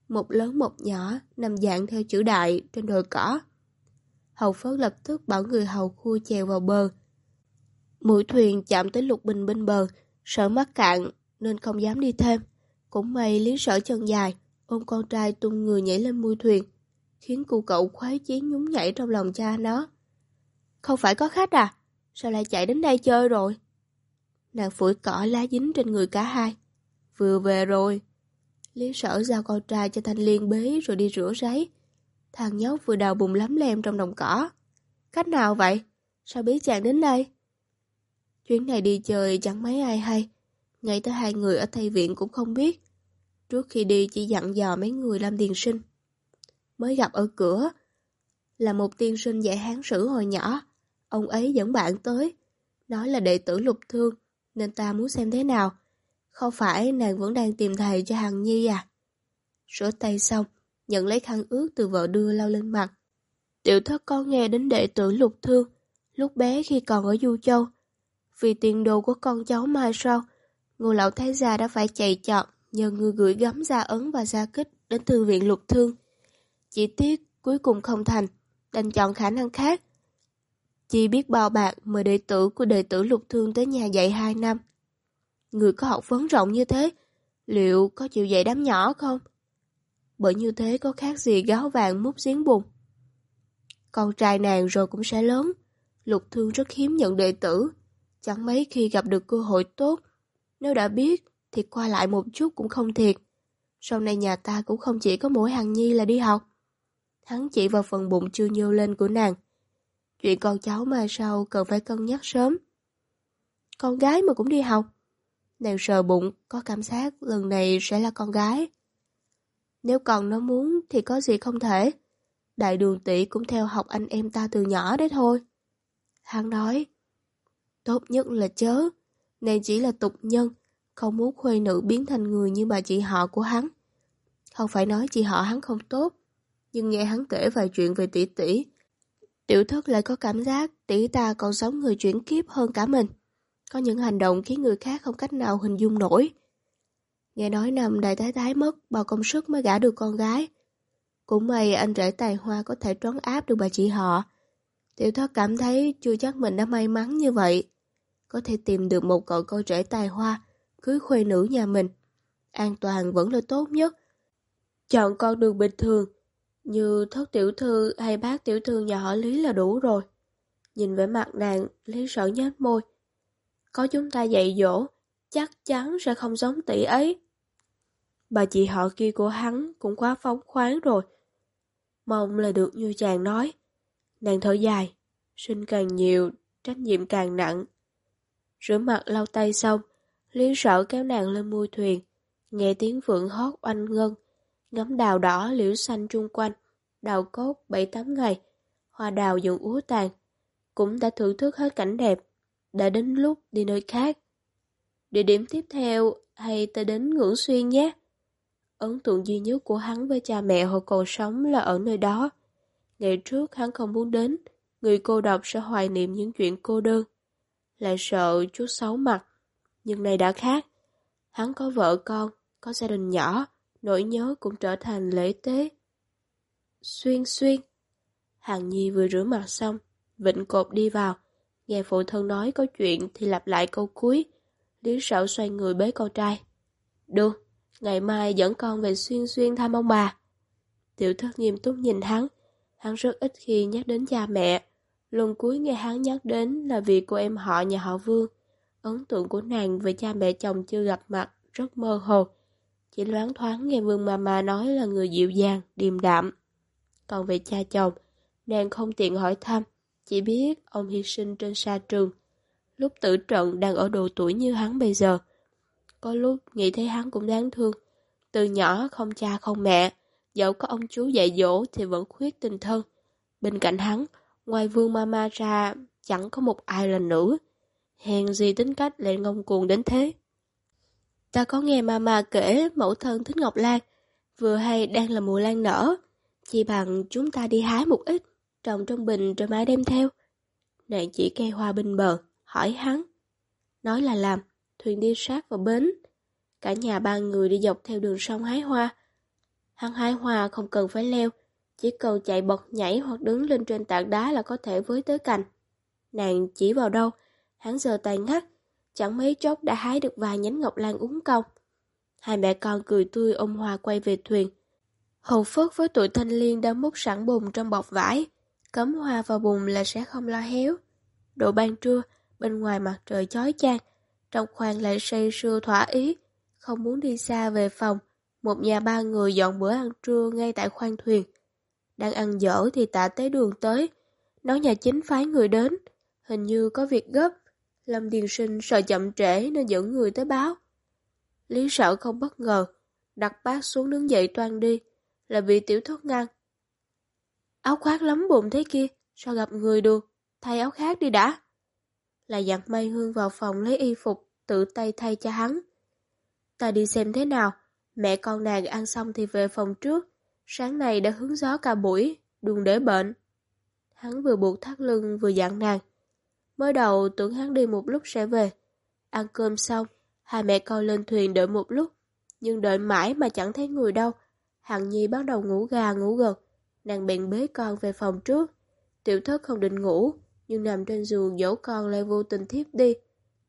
một lớn một nhỏ nằm dạng theo chữ đại trên đồi cỏ. Hầu Phớt lập tức bảo người hầu khu chèo vào bờ. Mũi thuyền chạm tới lục bình bên bờ, sợ mắc cạn nên không dám đi thêm. Cũng may lý sở chân dài, ôm con trai tung người nhảy lên mũi thuyền, khiến cu cậu khoái chí nhún nhảy trong lòng cha nó. Không phải có khách à? Sao lại chạy đến đây chơi rồi? Nàng phủi cỏ lá dính trên người cả hai. Vừa về rồi. Lý sở giao con trai cho Thanh Liên bế rồi đi rửa ráy. Thằng nhóc vừa đào bùn lắm lem trong đồng cỏ. Cách nào vậy? Sao biết chàng đến đây? Chuyến này đi chơi chẳng mấy ai hay. Ngay tới hai người ở thay Viện cũng không biết. Trước khi đi chỉ dặn dò mấy người làm tiền sinh. Mới gặp ở cửa. Là một tiên sinh dạy hán sử hồi nhỏ. Ông ấy dẫn bạn tới. Nói là đệ tử lục thương. Nên ta muốn xem thế nào. Không phải nàng vẫn đang tìm thầy cho Hằng Nhi à? Rửa tay xong, nhận lấy khăn ướt từ vợ đưa lau lên mặt. Tiểu thất con nghe đến đệ tử lục thương, lúc bé khi còn ở Du Châu. Vì tiền đồ của con cháu mai sau, ngô lão thái gia đã phải chạy chọn nhờ người gửi gắm gia ấn và gia kích đến thư viện lục thương. Chỉ tiếc cuối cùng không thành, đành chọn khả năng khác. Chỉ biết bao bạc mời đệ tử của đệ tử lục thương tới nhà dạy 2 năm. Người có học vấn rộng như thế, liệu có chịu dạy đám nhỏ không? Bởi như thế có khác gì gáo vàng múc giếng bùn. Con trai nàng rồi cũng sẽ lớn, lục thương rất hiếm nhận đệ tử, chẳng mấy khi gặp được cơ hội tốt. Nếu đã biết thì qua lại một chút cũng không thiệt. Sau này nhà ta cũng không chỉ có mỗi hàng nhi là đi học. Hắn chỉ vào phần bụng chưa nhô lên của nàng. Chuyện con cháu mai sau cần phải cân nhắc sớm. Con gái mà cũng đi học. Nàng sờ bụng, có cảm giác lần này sẽ là con gái. Nếu còn nó muốn thì có gì không thể. Đại đường tỷ cũng theo học anh em ta từ nhỏ đấy thôi. Hắn nói, tốt nhất là chớ, nàng chỉ là tục nhân, không muốn khuê nữ biến thành người như bà chị họ của hắn. Không phải nói chị họ hắn không tốt, nhưng nghe hắn kể vài chuyện về tỷ tỷ, tiểu thất lại có cảm giác tỷ ta còn sống người chuyển kiếp hơn cả mình. Có những hành động khiến người khác không cách nào hình dung nổi. Nghe nói năm đại thái thái mất, bao công sức mới gả được con gái. Cũng may anh rể tài hoa có thể trấn áp được bà chị họ. Tiểu thất cảm thấy chưa chắc mình đã may mắn như vậy. Có thể tìm được một cậu con trẻ tài hoa, cưới khuê nữ nhà mình. An toàn vẫn là tốt nhất. Chọn con đường bình thường, như thất tiểu thư hay bác tiểu thư nhà họ Lý là đủ rồi. Nhìn vẻ mặt nàng, Lý sợ nhếch môi. Có chúng ta dạy dỗ, chắc chắn sẽ không giống tỷ ấy. Bà chị họ kia của hắn cũng quá phóng khoáng rồi. Mong là được như chàng nói. Nàng thở dài, sinh càng nhiều, trách nhiệm càng nặng. Rửa mặt lau tay xong, Lý sợ kéo nàng lên mui thuyền, nghe tiếng phượng hót oanh ngân, ngắm đào đỏ liễu xanh chung quanh, đào cốt bảy tám ngày, hoa đào dần úa tàn, cũng đã thưởng thức hết cảnh đẹp, đã đến lúc đi nơi khác. Địa điểm tiếp theo hay ta đến Ngưỡng Xuyên nhé. Ấn tượng duy nhất của hắn với cha mẹ hồi còn sống là ở nơi đó. Ngày trước hắn không muốn đến, người cô độc sẽ hoài niệm những chuyện cô đơn. Lại sợ chút xấu mặt, nhưng này đã khác. Hắn có vợ con, có gia đình nhỏ, nỗi nhớ cũng trở thành lễ tế. Xuyên xuyên. Hàng Nhi vừa rửa mặt xong, vịnh cột đi vào. Nghe phụ thân nói có chuyện thì lặp lại câu cuối. Lý sợ xoay người bế con trai. Được, ngày mai dẫn con về xuyên xuyên thăm ông bà. Tiểu thất nghiêm túc nhìn hắn. Hắn rất ít khi nhắc đến cha mẹ. Lần cuối nghe hắn nhắc đến là vì cô em họ nhà họ Vương. Ấn tượng của nàng về cha mẹ chồng chưa gặp mặt rất mơ hồ. Chỉ loáng thoáng nghe Vương Mama nói là người dịu dàng, điềm đạm. Còn về cha chồng, nàng không tiện hỏi thăm, chỉ biết ông hy sinh trên sa trường. Lúc tử trận đang ở độ tuổi như hắn bây giờ. Có lúc nghĩ thấy hắn cũng đáng thương. Từ nhỏ không cha không mẹ, dẫu có ông chú dạy dỗ thì vẫn khuyết tình thân. Bên cạnh hắn, ngoài vương mama ra, chẳng có một ai là nữ. Hèn gì tính cách lại ngông cuồng đến thế. Ta có nghe mama kể mẫu thân thích Ngọc Lan, vừa hay đang là mùa lan nở. Chỉ bằng chúng ta đi hái một ít, trồng trong bình rồi mai đem theo. Nàng chỉ cây hoa bên bờ, hỏi hắn. Nói là làm, thuyền đi sát vào bến. Cả nhà ba người đi dọc theo đường sông hái hoa. Hắn hái hoa không cần phải leo, chỉ cần chạy bật nhảy hoặc đứng lên trên tảng đá là có thể với tới cành. Nàng chỉ vào đâu, hắn giơ tay ngắt, chẳng mấy chốc đã hái được vài nhánh ngọc lan uống công. Hai mẹ con cười tươi ôm hòa quay về thuyền. Hầu Phất với tuổi thanh liên đã múc sẵn bùn trong bọc vải, cấm hoa vào bùn là sẽ không lo héo. Độ ban trưa, bên ngoài mặt trời chói chang, trong khoang lại say sưa thỏa ý, không muốn đi xa về phòng. Một nhà ba người dọn bữa ăn trưa ngay tại khoang thuyền. Đang ăn dở thì tạ tế đường tới, nói nhà chính phái người đến, hình như có việc gấp. Lâm Điền Sinh sợ chậm trễ nên dẫn người tới báo. Lý sợ không bất ngờ, đặt bát xuống đứng dậy toan đi, là bị tiểu thất ngăn. Áo khoác lắm bụng thế kia, sao gặp người được, thay áo khác đi đã. Là dặn Mai Hương vào phòng lấy y phục, tự tay thay cho hắn. Ta đi xem thế nào, mẹ con nàng ăn xong thì về phòng trước, sáng nay đã hướng gió cả buổi, đừng để bệnh. Hắn vừa buộc thắt lưng vừa dặn nàng. Mới đầu tưởng hắn đi một lúc sẽ về. Ăn cơm xong, hai mẹ con lên thuyền đợi một lúc, nhưng đợi mãi mà chẳng thấy người đâu. Hằng Nhi bắt đầu ngủ gà ngủ gật, nàng bèn bế con về phòng trước. Tiểu thất không định ngủ, nhưng nằm trên giường dỗ con lại vô tình thiếp đi.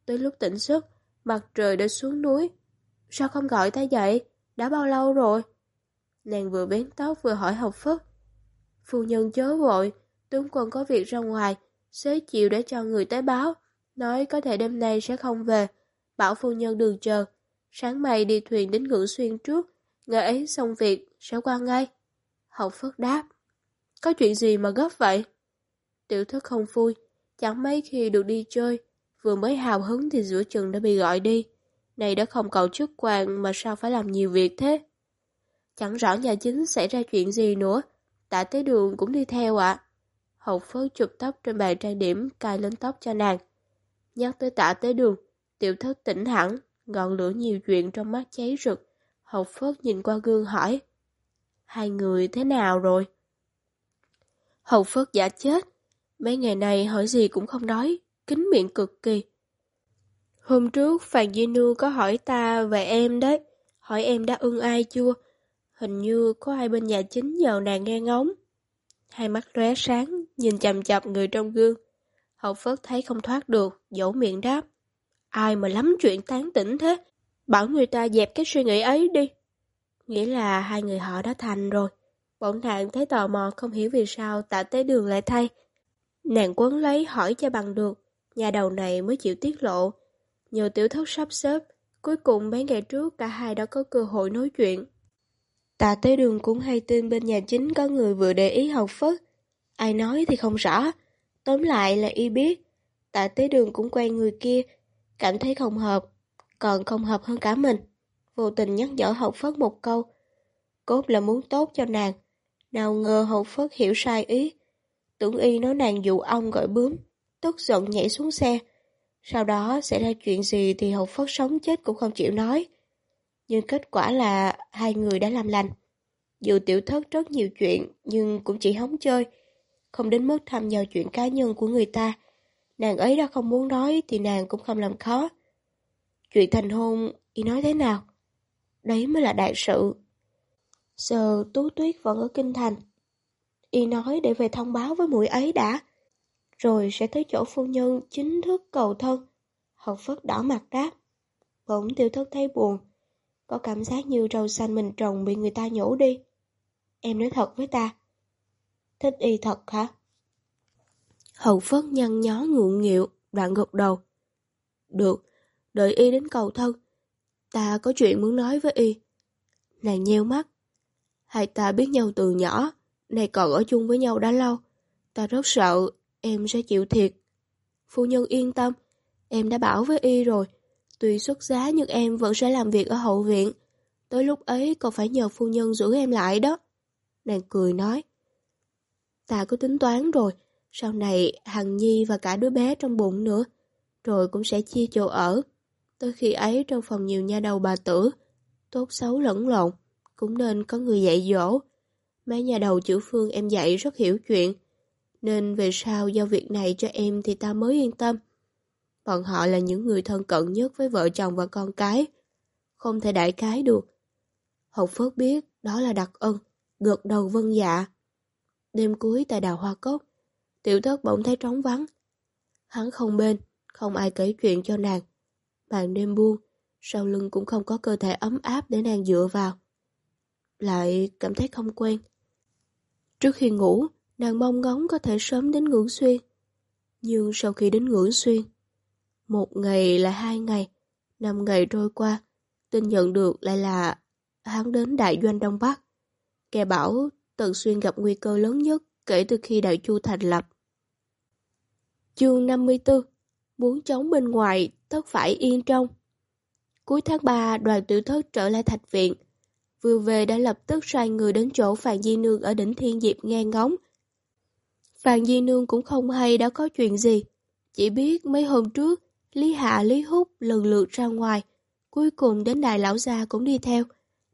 Tới lúc tỉnh giấc, mặt trời đã xuống núi. Sao không gọi ta dậy? Đã bao lâu rồi? Nàng vừa bén tóc vừa hỏi học phất. Phu nhân chớ vội, tướng quân có việc ra ngoài, xế chiều để cho người tới báo, nói có thể đêm nay sẽ không về. Bảo phu nhân đường chờ, sáng mai đi thuyền đến ngưỡng xuyên trước, ngày ấy xong việc, sẽ qua ngay. Hậu Phất đáp, có chuyện gì mà gấp vậy? Tiểu thất không vui, chẳng mấy khi được đi chơi, vừa mới hào hứng thì giữa chừng đã bị gọi đi. Này đã không cầu chức quan mà sao phải làm nhiều việc thế? Chẳng rõ nhà chính xảy ra chuyện gì nữa, tạ tế đường cũng đi theo ạ. À. Hậu Phất chụp tóc trên bàn trang điểm cài lên tóc cho nàng. Nhắc tới tạ tế đường, tiểu thất tỉnh hẳn, ngọn lửa nhiều chuyện trong mắt cháy rực. Hậu Phất nhìn qua gương hỏi, hai người thế nào rồi? Hậu Phất giả chết, mấy ngày này hỏi gì cũng không nói, kính miệng cực kỳ. Hôm trước Phàn Di Nương có hỏi ta về em đấy, hỏi em đã ưng ai chưa? Hình như có ai bên nhà chính nhờ nàng nghe ngóng. Hai mắt lóe sáng, nhìn chầm chập người trong gương. Hậu Phất thấy không thoát được, dỗ miệng đáp. Ai mà lắm chuyện tán tỉnh thế? Bảo người ta dẹp cái suy nghĩ ấy đi. Nghĩa là hai người họ đã thành rồi. Bỗng nàng thấy tò mò không hiểu vì sao tạ tế đường lại thay. Nàng quấn lấy hỏi cho bằng được. Nhà đầu này mới chịu tiết lộ. Nhờ tiểu thất sắp xếp, cuối cùng mấy ngày trước cả hai đã có cơ hội nói chuyện. Tạ tế đường cũng hay tin bên nhà chính có người vừa để ý học phất. Ai nói thì không rõ. Tóm lại là y biết. Tạ tế đường cũng quen người kia, cảm thấy không hợp, còn không hợp hơn cả mình. Vô tình nhắc nhở Hậu Phất một câu. Cốt là muốn tốt cho nàng. Nào ngờ Hậu Phất hiểu sai ý. Tưởng y nói nàng dụ ông gọi bướm, tức giận nhảy xuống xe. Sau đó xảy ra chuyện gì thì Hậu Phất sống chết cũng không chịu nói. Nhưng kết quả là hai người đã làm lành. Dù tiểu thất rất nhiều chuyện nhưng cũng chỉ hóng chơi, không đến mức thăm dò chuyện cá nhân của người ta. Nàng ấy đã không muốn nói thì nàng cũng không làm khó. Chuyện thành hôn, y nói thế nào? Đấy mới là đại sự. Giờ Tú Tuyết vẫn ở Kinh Thành. Y nói để về thông báo với mũi ấy đã. Rồi sẽ tới chỗ phu nhân chính thức cầu thân. Học phất đỏ mặt đáp. Bỗng tiêu thất thấy buồn. Có cảm giác như rau xanh mình trồng bị người ta nhổ đi. Em nói thật với ta. Thích y thật hả? Hậu phất nhăn nhó ngượng nghịu, đoạn gật đầu. Được, đợi y đến cầu thân. Ta có chuyện muốn nói với y. Nàng nheo mắt. Hai ta biết nhau từ nhỏ, này còn ở chung với nhau đã lâu. Ta rất sợ em sẽ chịu thiệt. Phu nhân yên tâm, em đã bảo với y rồi. Tuy xuất giá nhưng em vẫn sẽ làm việc ở hậu viện. Tới lúc ấy còn phải nhờ phu nhân giữ em lại đó. Nàng cười nói. Ta có tính toán rồi, sau này Hằng Nhi và cả đứa bé trong bụng nữa, rồi cũng sẽ chia chỗ ở. Tới khi ấy trong phòng nhiều nha đầu bà tử, tốt xấu lẫn lộn, cũng nên có người dạy dỗ. Mấy nhà đầu chữ phương em dạy rất hiểu chuyện, nên về sau giao việc này cho em thì ta mới yên tâm. Bọn họ là những người thân cận nhất với vợ chồng và con cái. Không thể đại cái được. Hậu Phước biết đó là đặc ân, gật đầu vân dạ. Đêm cuối tại đào Hoa Cốc, tiểu thất bỗng thấy trống vắng. Hắn không bên, không ai kể chuyện cho nàng. Màn đêm buông, sau lưng cũng không có cơ thể ấm áp để nàng dựa vào. Lại cảm thấy không quen. Trước khi ngủ, nàng mong ngóng có thể sớm đến ngưỡng xuyên. Nhưng sau khi đến ngưỡng xuyên, một ngày là hai ngày, năm ngày trôi qua, tin nhận được lại là hắn đến đại doanh Đông Bắc. Kẻ bảo Tần Xuyên gặp nguy cơ lớn nhất kể từ khi Đại Chu thành lập. Chương 54 Muốn chống bên ngoài, tất phải yên trong. Cuối tháng 3, đoàn tiểu thất trở lại thạch viện. Vừa về đã lập tức sai người đến chỗ Phàn Di Nương ở đỉnh Thiên Diệp nghe ngóng. Phàn Di Nương cũng không hay đã có chuyện gì. Chỉ biết mấy hôm trước, Lý Hạ Lý Húc lần lượt ra ngoài. Cuối cùng đến đại lão gia cũng đi theo.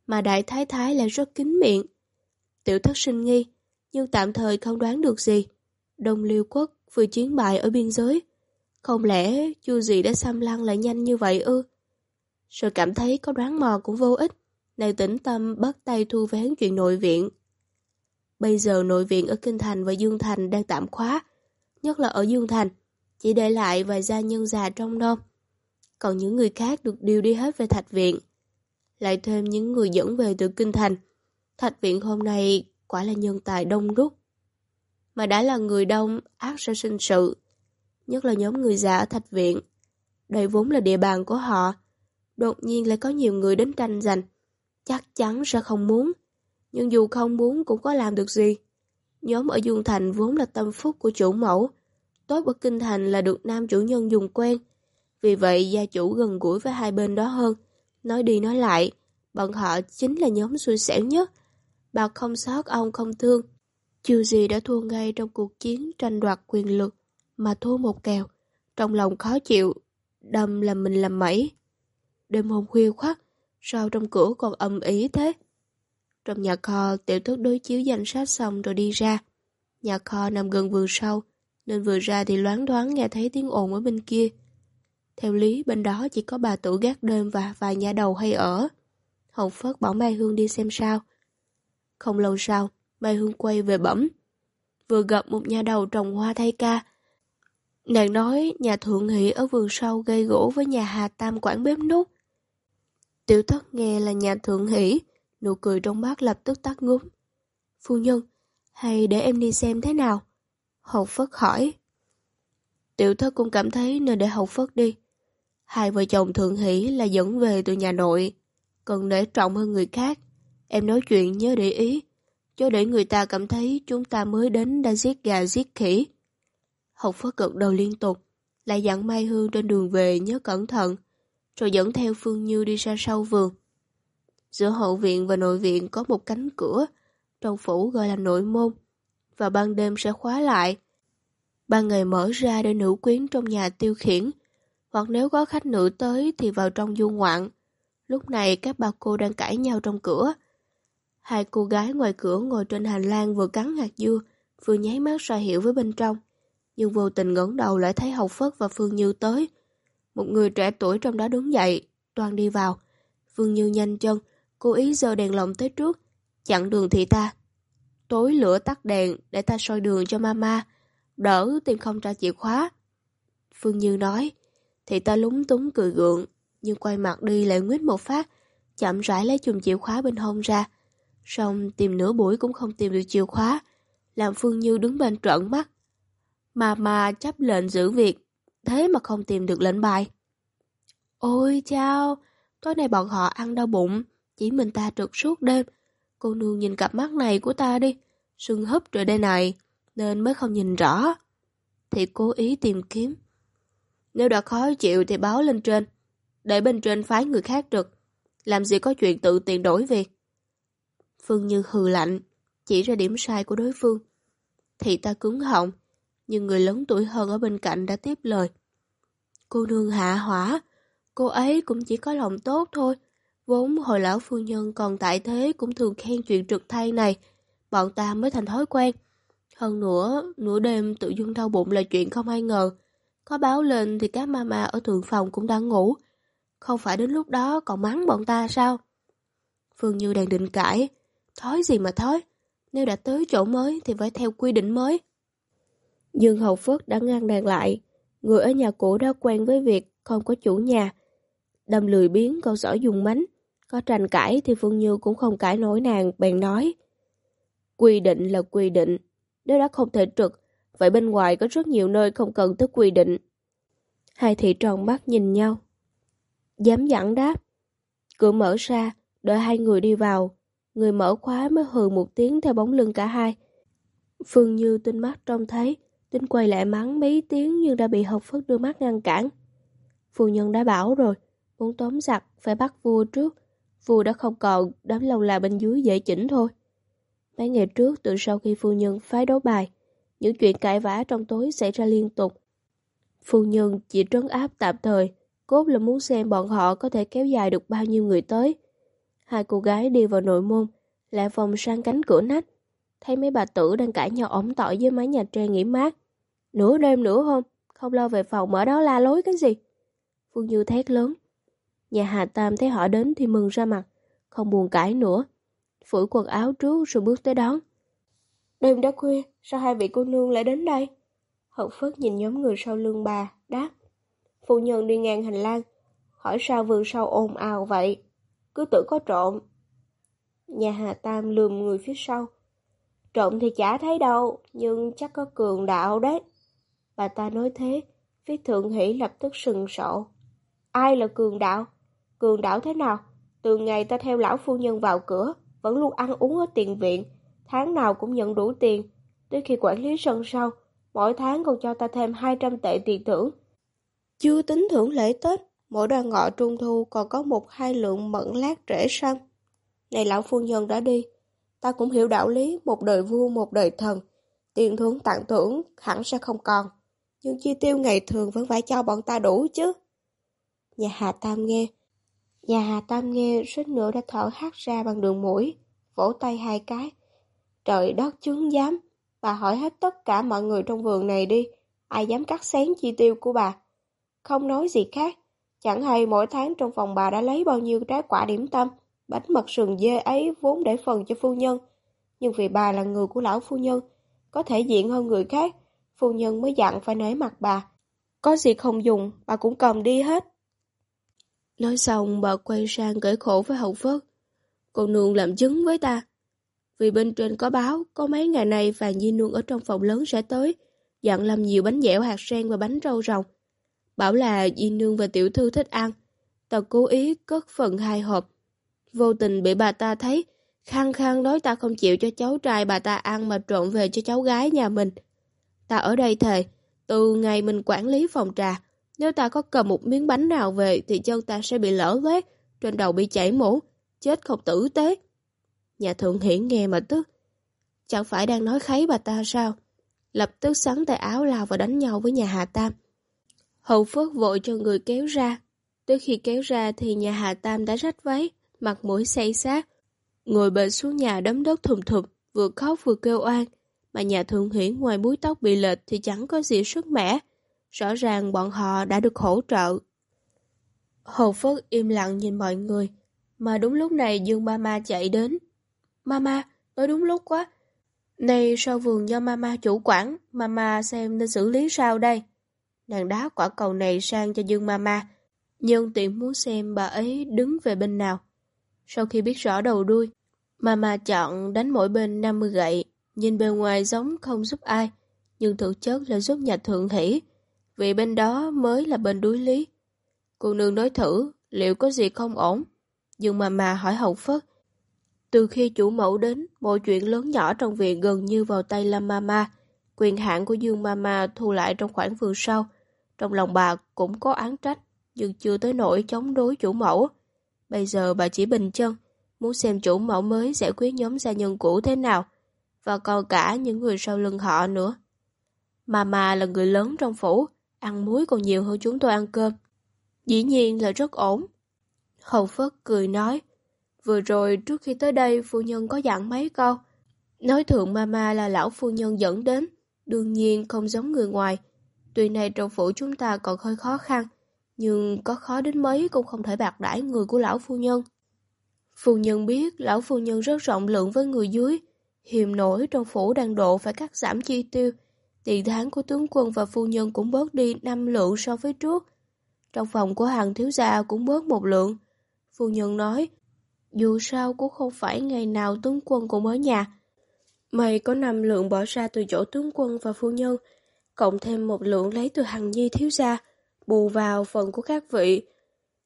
Mà đại thái thái lại rất kín miệng. Tiểu thất sinh nghi, nhưng tạm thời không đoán được gì. Đông Liêu Quốc vừa chiến bại ở biên giới. Không lẽ chu gì đã xâm lăng lại nhanh như vậy ư? Rồi cảm thấy có đoán mò cũng vô ích. Nàng tĩnh tâm bắt tay thu vén chuyện nội viện. Bây giờ nội viện ở Kinh Thành và Dương Thành đang tạm khóa. Nhất là ở Dương Thành, chỉ để lại vài gia nhân già trong đông. Còn những người khác được điều đi hết về thạch viện. Lại thêm những người dẫn về từ Kinh Thành. Thạch viện hôm nay quả là nhân tài đông đúc. Mà đã là người đông, ác sẽ sinh sự. Nhất là nhóm người già ở thạch viện. Đây vốn là địa bàn của họ. Đột nhiên lại có nhiều người đến tranh giành. Chắc chắn sẽ không muốn. Nhưng dù không muốn cũng có làm được gì. Nhóm ở Dương Thành vốn là tâm phúc của chủ mẫu. Tốt ở Kinh Thành là được nam chủ nhân dùng quen. Vì vậy gia chủ gần gũi với hai bên đó hơn. Nói đi nói lại, bọn họ chính là nhóm xui xẻo nhất bà không sót ông không thương. Chưa gì đã thua ngay trong cuộc chiến tranh đoạt quyền lực, mà thua một kèo, trong lòng khó chịu, đâm là mình làm mẩy. Đêm hôm khuya khoắt, sao trong cửa còn âm ý thế? Trong nhà kho, tiểu thức đối chiếu danh sách xong rồi đi ra. Nhà kho nằm gần vườn sau, nên vừa ra thì loáng thoáng nghe thấy tiếng ồn ở bên kia. Theo lý, bên đó chỉ có bà tử gác đêm và vài nhà đầu hay ở. Hồng Phất bảo Mai Hương đi xem sao. Không lâu sau, Mai Hương quay về bẩm. Vừa gặp một nhà đầu trồng hoa thay ca. Nàng nói nhà thượng hỷ ở vườn sau gây gỗ với nhà Hà Tam quản bếp nút. Tiểu thất nghe là nhà thượng hỷ, nụ cười trong mắt lập tức tắt ngúm. Phu nhân, hay để em đi xem thế nào? Hậu Phất hỏi. Tiểu thất cũng cảm thấy nên để Hậu Phất đi. Hai vợ chồng thượng hỷ là dẫn về từ nhà nội, cần để trọng hơn người khác. Em nói chuyện nhớ để ý, cho để người ta cảm thấy chúng ta mới đến đã giết gà giết khỉ. Hậu phất gật đầu liên tục, lại dặn Mai Hương trên đường về nhớ cẩn thận, rồi dẫn theo Phương Như đi ra sau vườn. Giữa hậu viện và nội viện có một cánh cửa, trong phủ gọi là nội môn, và ban đêm sẽ khóa lại. Ban ngày mở ra để nữ quyến trong nhà tiêu khiển, hoặc nếu có khách nữ tới thì vào trong du ngoạn. Lúc này các bà cô đang cãi nhau trong cửa, Hai cô gái ngoài cửa ngồi trên hành lang vừa cắn hạt dưa, vừa nháy mắt ra hiệu với bên trong. Nhưng vô tình ngẩng đầu lại thấy Hồng Phất và Phương Như tới. Một người trẻ tuổi trong đó đứng dậy, toàn đi vào. Phương Như nhanh chân, cố ý giơ đèn lồng tới trước, chặn đường thị ta. Tối lửa tắt đèn để ta soi đường cho mama, đỡ tìm không ra chìa khóa. Phương Như nói, thì ta lúng túng cười gượng, nhưng quay mặt đi lại nguyết một phát, chậm rãi lấy chùm chìa khóa bên hông ra, Xong tìm nửa buổi cũng không tìm được chìa khóa, làm Phương Như đứng bên trợn mắt. Mà mà chấp lệnh giữ việc, thế mà không tìm được lệnh bài. Ôi chao, tối nay bọn họ ăn đau bụng, chỉ mình ta trực suốt đêm. Cô nương nhìn cặp mắt này của ta đi, sưng húp rồi đây này, nên mới không nhìn rõ. Thì cố ý tìm kiếm. Nếu đã khó chịu thì báo lên trên, để bên trên phái người khác trực. Làm gì có chuyện tự tiện đổi việc. Phương Như hừ lạnh, chỉ ra điểm sai của đối phương. Thì ta cứng họng, nhưng người lớn tuổi hơn ở bên cạnh đã tiếp lời. Cô nương hạ hỏa, cô ấy cũng chỉ có lòng tốt thôi. Vốn hồi lão phu nhân còn tại thế cũng thường khen chuyện trực thay này, bọn ta mới thành thói quen. Hơn nữa, nửa đêm tự dưng đau bụng là chuyện không ai ngờ. Có báo lên thì các mama ở thượng phòng cũng đang ngủ. Không phải đến lúc đó còn mắng bọn ta sao? Phương Như đang định cãi. Thói gì mà thói? Nếu đã tới chỗ mới thì phải theo quy định mới. Dương Hậu Phước đã ngăn nàng lại. Người ở nhà cũ đã quen với việc không có chủ nhà. Đâm lười biến còn giỏi dùng mánh. Có tranh cãi thì Phương Như cũng không cãi nổi nàng, bèn nói. Quy định là quy định. Nếu đã không thể trực, vậy bên ngoài có rất nhiều nơi không cần tới quy định. Hai thị tròn mắt nhìn nhau. Dám dặn đáp. Cửa mở ra, đợi hai người đi vào. Người mở khóa mới hừ một tiếng theo bóng lưng cả hai. Phương Như tinh mắt trông thấy, tính quay lại mắng mấy tiếng nhưng đã bị Học Phất đưa mắt ngăn cản. Phu nhân đã bảo rồi, muốn tóm giặc phải bắt vua trước. Vua đã không còn, đám lâu là bên dưới dễ chỉnh thôi. Mấy ngày trước, từ sau khi phu nhân phái đấu bài, những chuyện cãi vã trong tối xảy ra liên tục. Phu nhân chỉ trấn áp tạm thời, cốt là muốn xem bọn họ có thể kéo dài được bao nhiêu người tới. Hai cô gái đi vào nội môn, lại vòng sang cánh cửa nách. Thấy mấy bà tử đang cãi nhau ổng tỏi với mái nhà tre nghỉ mát. Nửa đêm nữa hôm, không lo về phòng mở đó la lối cái gì. Phương Như thét lớn. Nhà Hà Tam thấy họ đến thì mừng ra mặt, không buồn cãi nữa. Phủi quần áo trước rồi bước tới đón. Đêm đã khuya, sao hai vị cô nương lại đến đây? Hậu Phất nhìn nhóm người sau lưng bà, đáp. Phụ nhân đi ngang hành lang, hỏi sao vườn sau ồn ào vậy? Cứ tưởng có trộm. Nhà Hà Tam lườm người phía sau. Trộm thì chả thấy đâu, nhưng chắc có cường đạo đấy. Bà ta nói thế, phía thượng hỷ lập tức sừng sộ. Ai là cường đạo? Cường đảo thế nào? Từ ngày ta theo lão phu nhân vào cửa, vẫn luôn ăn uống ở tiền viện, tháng nào cũng nhận đủ tiền. Tới khi quản lý sân sau, mỗi tháng còn cho ta thêm 200 tệ tiền thưởng. Chưa tính thưởng lễ Tết, mỗi đoàn ngọ trung thu còn có một hai lượng mận lát rễ săn. Này lão phu nhân đã đi, ta cũng hiểu đạo lý một đời vua một đời thần. Tiền thưởng tặng thưởng hẳn sẽ không còn, nhưng chi tiêu ngày thường vẫn phải cho bọn ta đủ chứ. Nhà Hà Tam nghe, nhà Hà Tam nghe suýt nữa đã thở hát ra bằng đường mũi, vỗ tay hai cái. Trời đất chứng dám! bà hỏi hết tất cả mọi người trong vườn này đi, ai dám cắt xén chi tiêu của bà. Không nói gì khác, chẳng hay mỗi tháng trong phòng bà đã lấy bao nhiêu trái quả điểm tâm, bánh mật sườn dê ấy vốn để phần cho phu nhân. Nhưng vì bà là người của lão phu nhân, có thể diện hơn người khác, phu nhân mới dặn phải nể mặt bà. Có gì không dùng, bà cũng cầm đi hết. Nói xong bà quay sang cởi khổ với hậu phớt. Cô nương làm chứng với ta. Vì bên trên có báo, có mấy ngày nay Vàng Di Nương ở trong phòng lớn sẽ tới, dặn làm nhiều bánh dẻo hạt sen và bánh rau rồng. Bảo là Di Nương và Tiểu Thư thích ăn. Ta cố ý cất phần hai hộp. Vô tình bị bà ta thấy, khăng khăng nói ta không chịu cho cháu trai bà ta ăn mà trộn về cho cháu gái nhà mình. Ta ở đây thề, từ ngày mình quản lý phòng trà, nếu ta có cầm một miếng bánh nào về thì chân ta sẽ bị lỡ loét, trên đầu bị chảy mũ, chết không tử tế. Nhà thượng hiển nghe mà tức. Chẳng phải đang nói kháy bà ta sao? Lập tức sắn tay áo lao và đánh nhau với nhà Hà Tam. Hậu Phước vội cho người kéo ra. Tới khi kéo ra thì nhà Hà Tam đã rách váy, mặt mũi say sát. Ngồi bệnh xuống nhà đấm đất thùm thụp, vừa khóc vừa kêu oan. Mà nhà thượng hiển ngoài búi tóc bị lệch thì chẳng có gì sức mẻ. Rõ ràng bọn họ đã được hỗ trợ. Hồ Phước im lặng nhìn mọi người. Mà đúng lúc này Dương Mama chạy đến. Mama, tới đúng lúc quá. Này sau vườn do Mama chủ quản, Mama xem nên xử lý sao đây? Nàng đá quả cầu này sang cho Dương Mama, nhân tiện muốn xem bà ấy đứng về bên nào. Sau khi biết rõ đầu đuôi, Mama chọn đánh mỗi bên 50 gậy, nhìn bề ngoài giống không giúp ai, nhưng thực chất là giúp nhà thượng hỷ, vì bên đó mới là bên đuối lý. Cô nương nói thử, liệu có gì không ổn? Dương Mama hỏi Hậu Phất. Từ khi chủ mẫu đến, mọi chuyện lớn nhỏ trong viện gần như vào tay Lam Mama. Quyền hạn của Dương Mama thu lại trong khoảng vừa sau, trong lòng bà cũng có án trách, nhưng chưa tới nỗi chống đối chủ mẫu. Bây giờ bà chỉ bình chân, muốn xem chủ mẫu mới giải quyết nhóm gia nhân cũ thế nào, và còn cả những người sau lưng họ nữa. Mama là người lớn trong phủ, ăn muối còn nhiều hơn chúng tôi ăn cơm. Dĩ nhiên là rất ổn. Hầu Phất cười nói, vừa rồi trước khi tới đây phu nhân có dặn mấy câu. Nói thượng mama là lão phu nhân dẫn đến, đương nhiên không giống người ngoài, Tuy này trong phủ chúng ta còn hơi khó khăn, nhưng có khó đến mấy cũng không thể bạc đãi người của lão phu nhân. Phu nhân biết lão phu nhân rất rộng lượng với người dưới, hiềm nổi trong phủ đang độ phải cắt giảm chi tiêu. Tiền tháng của tướng quân và phu nhân cũng bớt đi 5 lượng so với trước. Trong phòng của hàng thiếu gia cũng bớt một lượng. Phu nhân nói, dù sao cũng không phải ngày nào tướng quân cũng ở nhà. Mày có 5 lượng bỏ ra từ chỗ tướng quân và phu nhân, cộng thêm một lượng lấy từ hàng nhi thiếu gia, bù vào phần của các vị,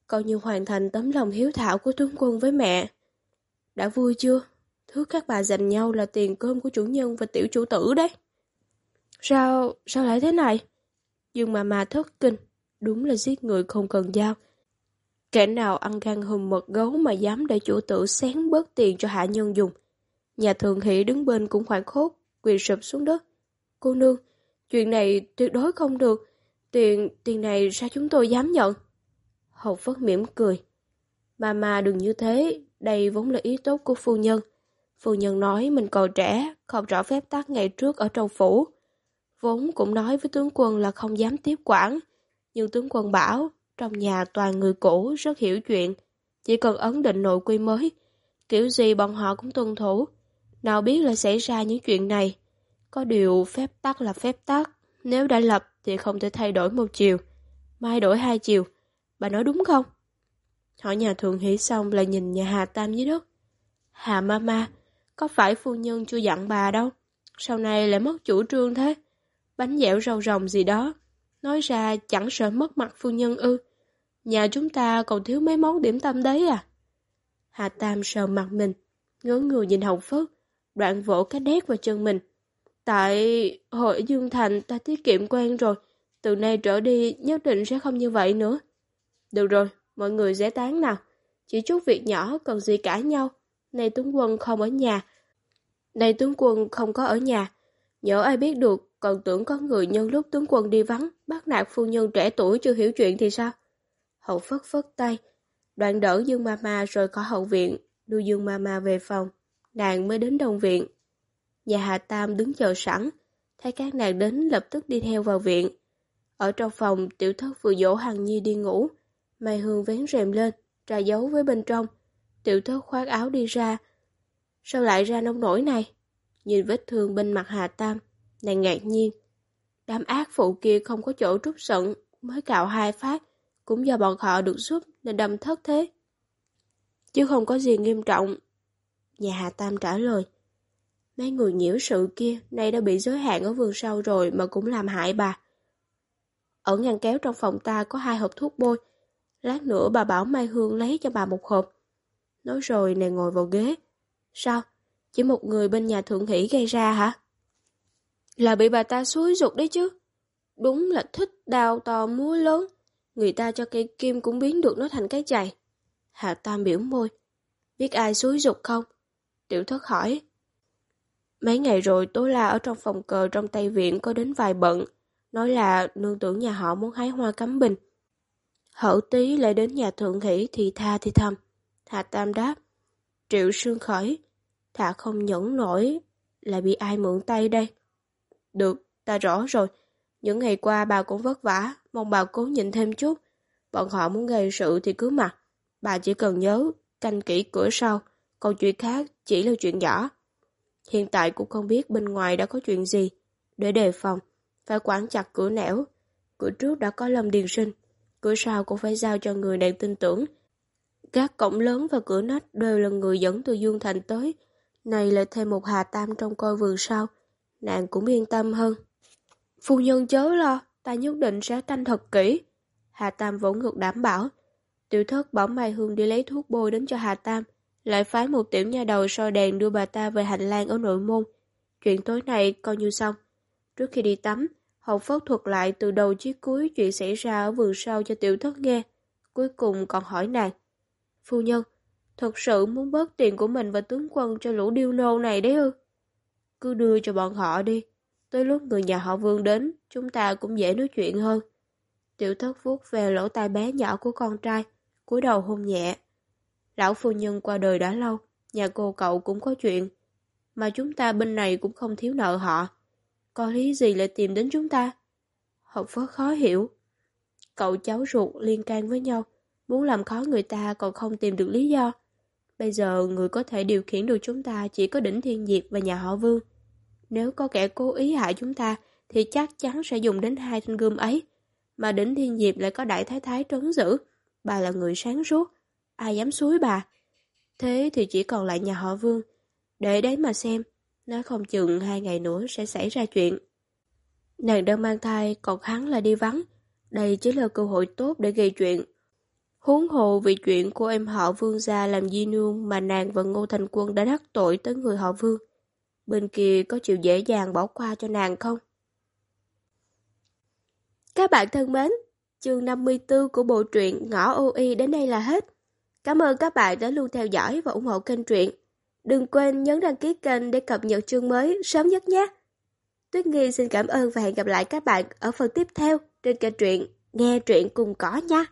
coi như hoàn thành tấm lòng hiếu thảo của tướng quân với mẹ. Đã vui chưa? Thứ các bà dành nhau là tiền cơm của chủ nhân và tiểu chủ tử đấy. Sao, sao lại thế này? Dương mà mà thất kinh, đúng là giết người không cần dao. Kẻ nào ăn gan hùm mật gấu mà dám để chủ tử xén bớt tiền cho hạ nhân dùng. Nhà thường hỷ đứng bên cũng hoảng khốt, quỳ sụp xuống đất. Cô nương, chuyện này tuyệt đối không được. Tiền, tiền này sao chúng tôi dám nhận? Hậu Phất mỉm cười. Mama đừng như thế, đây vốn là ý tốt của phu nhân. Phu nhân nói mình còn trẻ, không rõ phép tắc ngày trước ở trong phủ. Vốn cũng nói với tướng quân là không dám tiếp quản. Nhưng tướng quân bảo, trong nhà toàn người cũ rất hiểu chuyện. Chỉ cần ấn định nội quy mới, kiểu gì bọn họ cũng tuân thủ. Nào biết là xảy ra những chuyện này. Có điều phép tắc là phép tắc. Nếu đã lập thì không thể thay đổi một chiều. Mai đổi hai chiều. Bà nói đúng không? Hỏi nhà thường hỷ xong là nhìn nhà Hà Tam dưới đất. Hà Mama, có phải phu nhân chưa dặn bà đâu? Sau này lại mất chủ trương thế? Bánh dẻo rau rồng gì đó. Nói ra chẳng sợ mất mặt phu nhân ư. Nhà chúng ta còn thiếu mấy món điểm tâm đấy à? Hà Tam sờ mặt mình, ngớ người nhìn Hồng Phước, đoạn vỗ cái đét vào chân mình. Tại hội Dương Thành ta tiết kiệm quen rồi, từ nay trở đi nhất định sẽ không như vậy nữa. Được rồi, mọi người dễ tán nào. Chỉ chút việc nhỏ cần gì cả nhau. Này tướng quân không ở nhà. Này tướng quân không có ở nhà. Nhớ ai biết được, còn tưởng có người nhân lúc tướng quân đi vắng, bắt nạt phu nhân trẻ tuổi chưa hiểu chuyện thì sao? Hậu phất phất tay. Đoạn đỡ Dương Mama rồi có hậu viện, đưa Dương Mama về phòng. Nàng mới đến đồng viện. Nhà Hà Tam đứng chờ sẵn. Thấy các nàng đến lập tức đi theo vào viện. Ở trong phòng, tiểu thất vừa dỗ Hằng Nhi đi ngủ. Mai Hương vén rèm lên, trà giấu với bên trong. Tiểu thất khoác áo đi ra. Sao lại ra nông nổi này? Nhìn vết thương bên mặt Hà Tam, nàng ngạc nhiên. Đám ác phụ kia không có chỗ trút giận, mới cạo hai phát, cũng do bọn họ được giúp nên đâm thất thế. Chứ không có gì nghiêm trọng. Nhà Hà Tam trả lời. Mấy người nhiễu sự kia nay đã bị giới hạn ở vườn sau rồi mà cũng làm hại bà. Ở ngăn kéo trong phòng ta có hai hộp thuốc bôi. Lát nữa bà bảo Mai Hương lấy cho bà một hộp. Nói rồi nàng ngồi vào ghế. Sao? Chỉ một người bên nhà thượng hỷ gây ra hả? Là bị bà ta xúi dục đấy chứ. Đúng là thích đào to múa lớn. Người ta cho cây kim cũng biến được nó thành cái chày. Hạ Tam biểu môi. Biết ai xúi dục không? Tiểu thất hỏi. Mấy ngày rồi Tố La ở trong phòng cờ trong tay Viện có đến vài bận. Nói là nương tưởng nhà họ muốn hái hoa cắm bình. Hậu tí lại đến nhà thượng hỷ thì tha thì thầm. Hạ Tam đáp. Triệu sương khởi. Thà không nhẫn nổi. Lại bị ai mượn tay đây? Được, ta rõ rồi. Những ngày qua bà cũng vất vả. Mong bà cố nhịn thêm chút. Bọn họ muốn gây sự thì cứ mặc. Bà chỉ cần nhớ, canh kỹ cửa sau. Còn chuyện khác chỉ là chuyện nhỏ. Hiện tại cũng không biết bên ngoài đã có chuyện gì. Để đề phòng, phải quản chặt cửa nẻo. Cửa trước đã có Lâm Điền Sinh. Cửa sau cũng phải giao cho người đang tin tưởng. Các cổng lớn và cửa nách đều là người dẫn từ Dương Thành tới. Này lại thêm một hà tam trong coi vườn sau. Nàng cũng yên tâm hơn. Phu nhân chớ lo, ta nhất định sẽ canh thật kỹ. Hà Tam vỗ ngực đảm bảo. Tiểu thất bảo Mai Hương đi lấy thuốc bôi đến cho Hà Tam, lại phái một tiểu nha đầu soi đèn đưa bà ta về hành lang ở nội môn. Chuyện tối nay coi như xong. Trước khi đi tắm, Hậu Phất thuật lại từ đầu chí cuối chuyện xảy ra ở vườn sau cho tiểu thất nghe. Cuối cùng còn hỏi nàng. Phu nhân, thật sự muốn bớt tiền của mình và tướng quân cho lũ điêu nô này đấy ư? Cứ đưa cho bọn họ đi. Tới lúc người nhà họ vương đến, chúng ta cũng dễ nói chuyện hơn. Tiểu thất vuốt về lỗ tai bé nhỏ của con trai, cúi đầu hôn nhẹ. Lão phu nhân qua đời đã lâu, nhà cô cậu cũng có chuyện. Mà chúng ta bên này cũng không thiếu nợ họ. Có lý gì lại tìm đến chúng ta? Học phớt khó hiểu. Cậu cháu ruột liên can với nhau, muốn làm khó người ta còn không tìm được lý do. Bây giờ người có thể điều khiển được chúng ta chỉ có đỉnh thiên diệt và nhà họ vương. Nếu có kẻ cố ý hại chúng ta thì chắc chắn sẽ dùng đến hai thanh gươm ấy. Mà đỉnh thiên diệp lại có đại thái thái trấn giữ. Bà là người sáng suốt. Ai dám suối bà? Thế thì chỉ còn lại nhà họ vương. Để đấy mà xem. nó không chừng hai ngày nữa sẽ xảy ra chuyện. Nàng đang mang thai, còn hắn là đi vắng. Đây chỉ là cơ hội tốt để gây chuyện. Huống hồ vì chuyện của em họ vương gia làm di nương mà nàng và Ngô Thành Quân đã đắc tội tới người họ vương. Bên kia có chịu dễ dàng bỏ qua cho nàng không? Các bạn thân mến, chương 54 của bộ truyện Ngõ OI đến đây là hết. Cảm ơn các bạn đã luôn theo dõi và ủng hộ kênh truyện. Đừng quên nhấn đăng ký kênh để cập nhật chương mới sớm nhất nhé. Tuyết Nghi xin cảm ơn và hẹn gặp lại các bạn ở phần tiếp theo trên kênh truyện Nghe truyện cùng cỏ nha.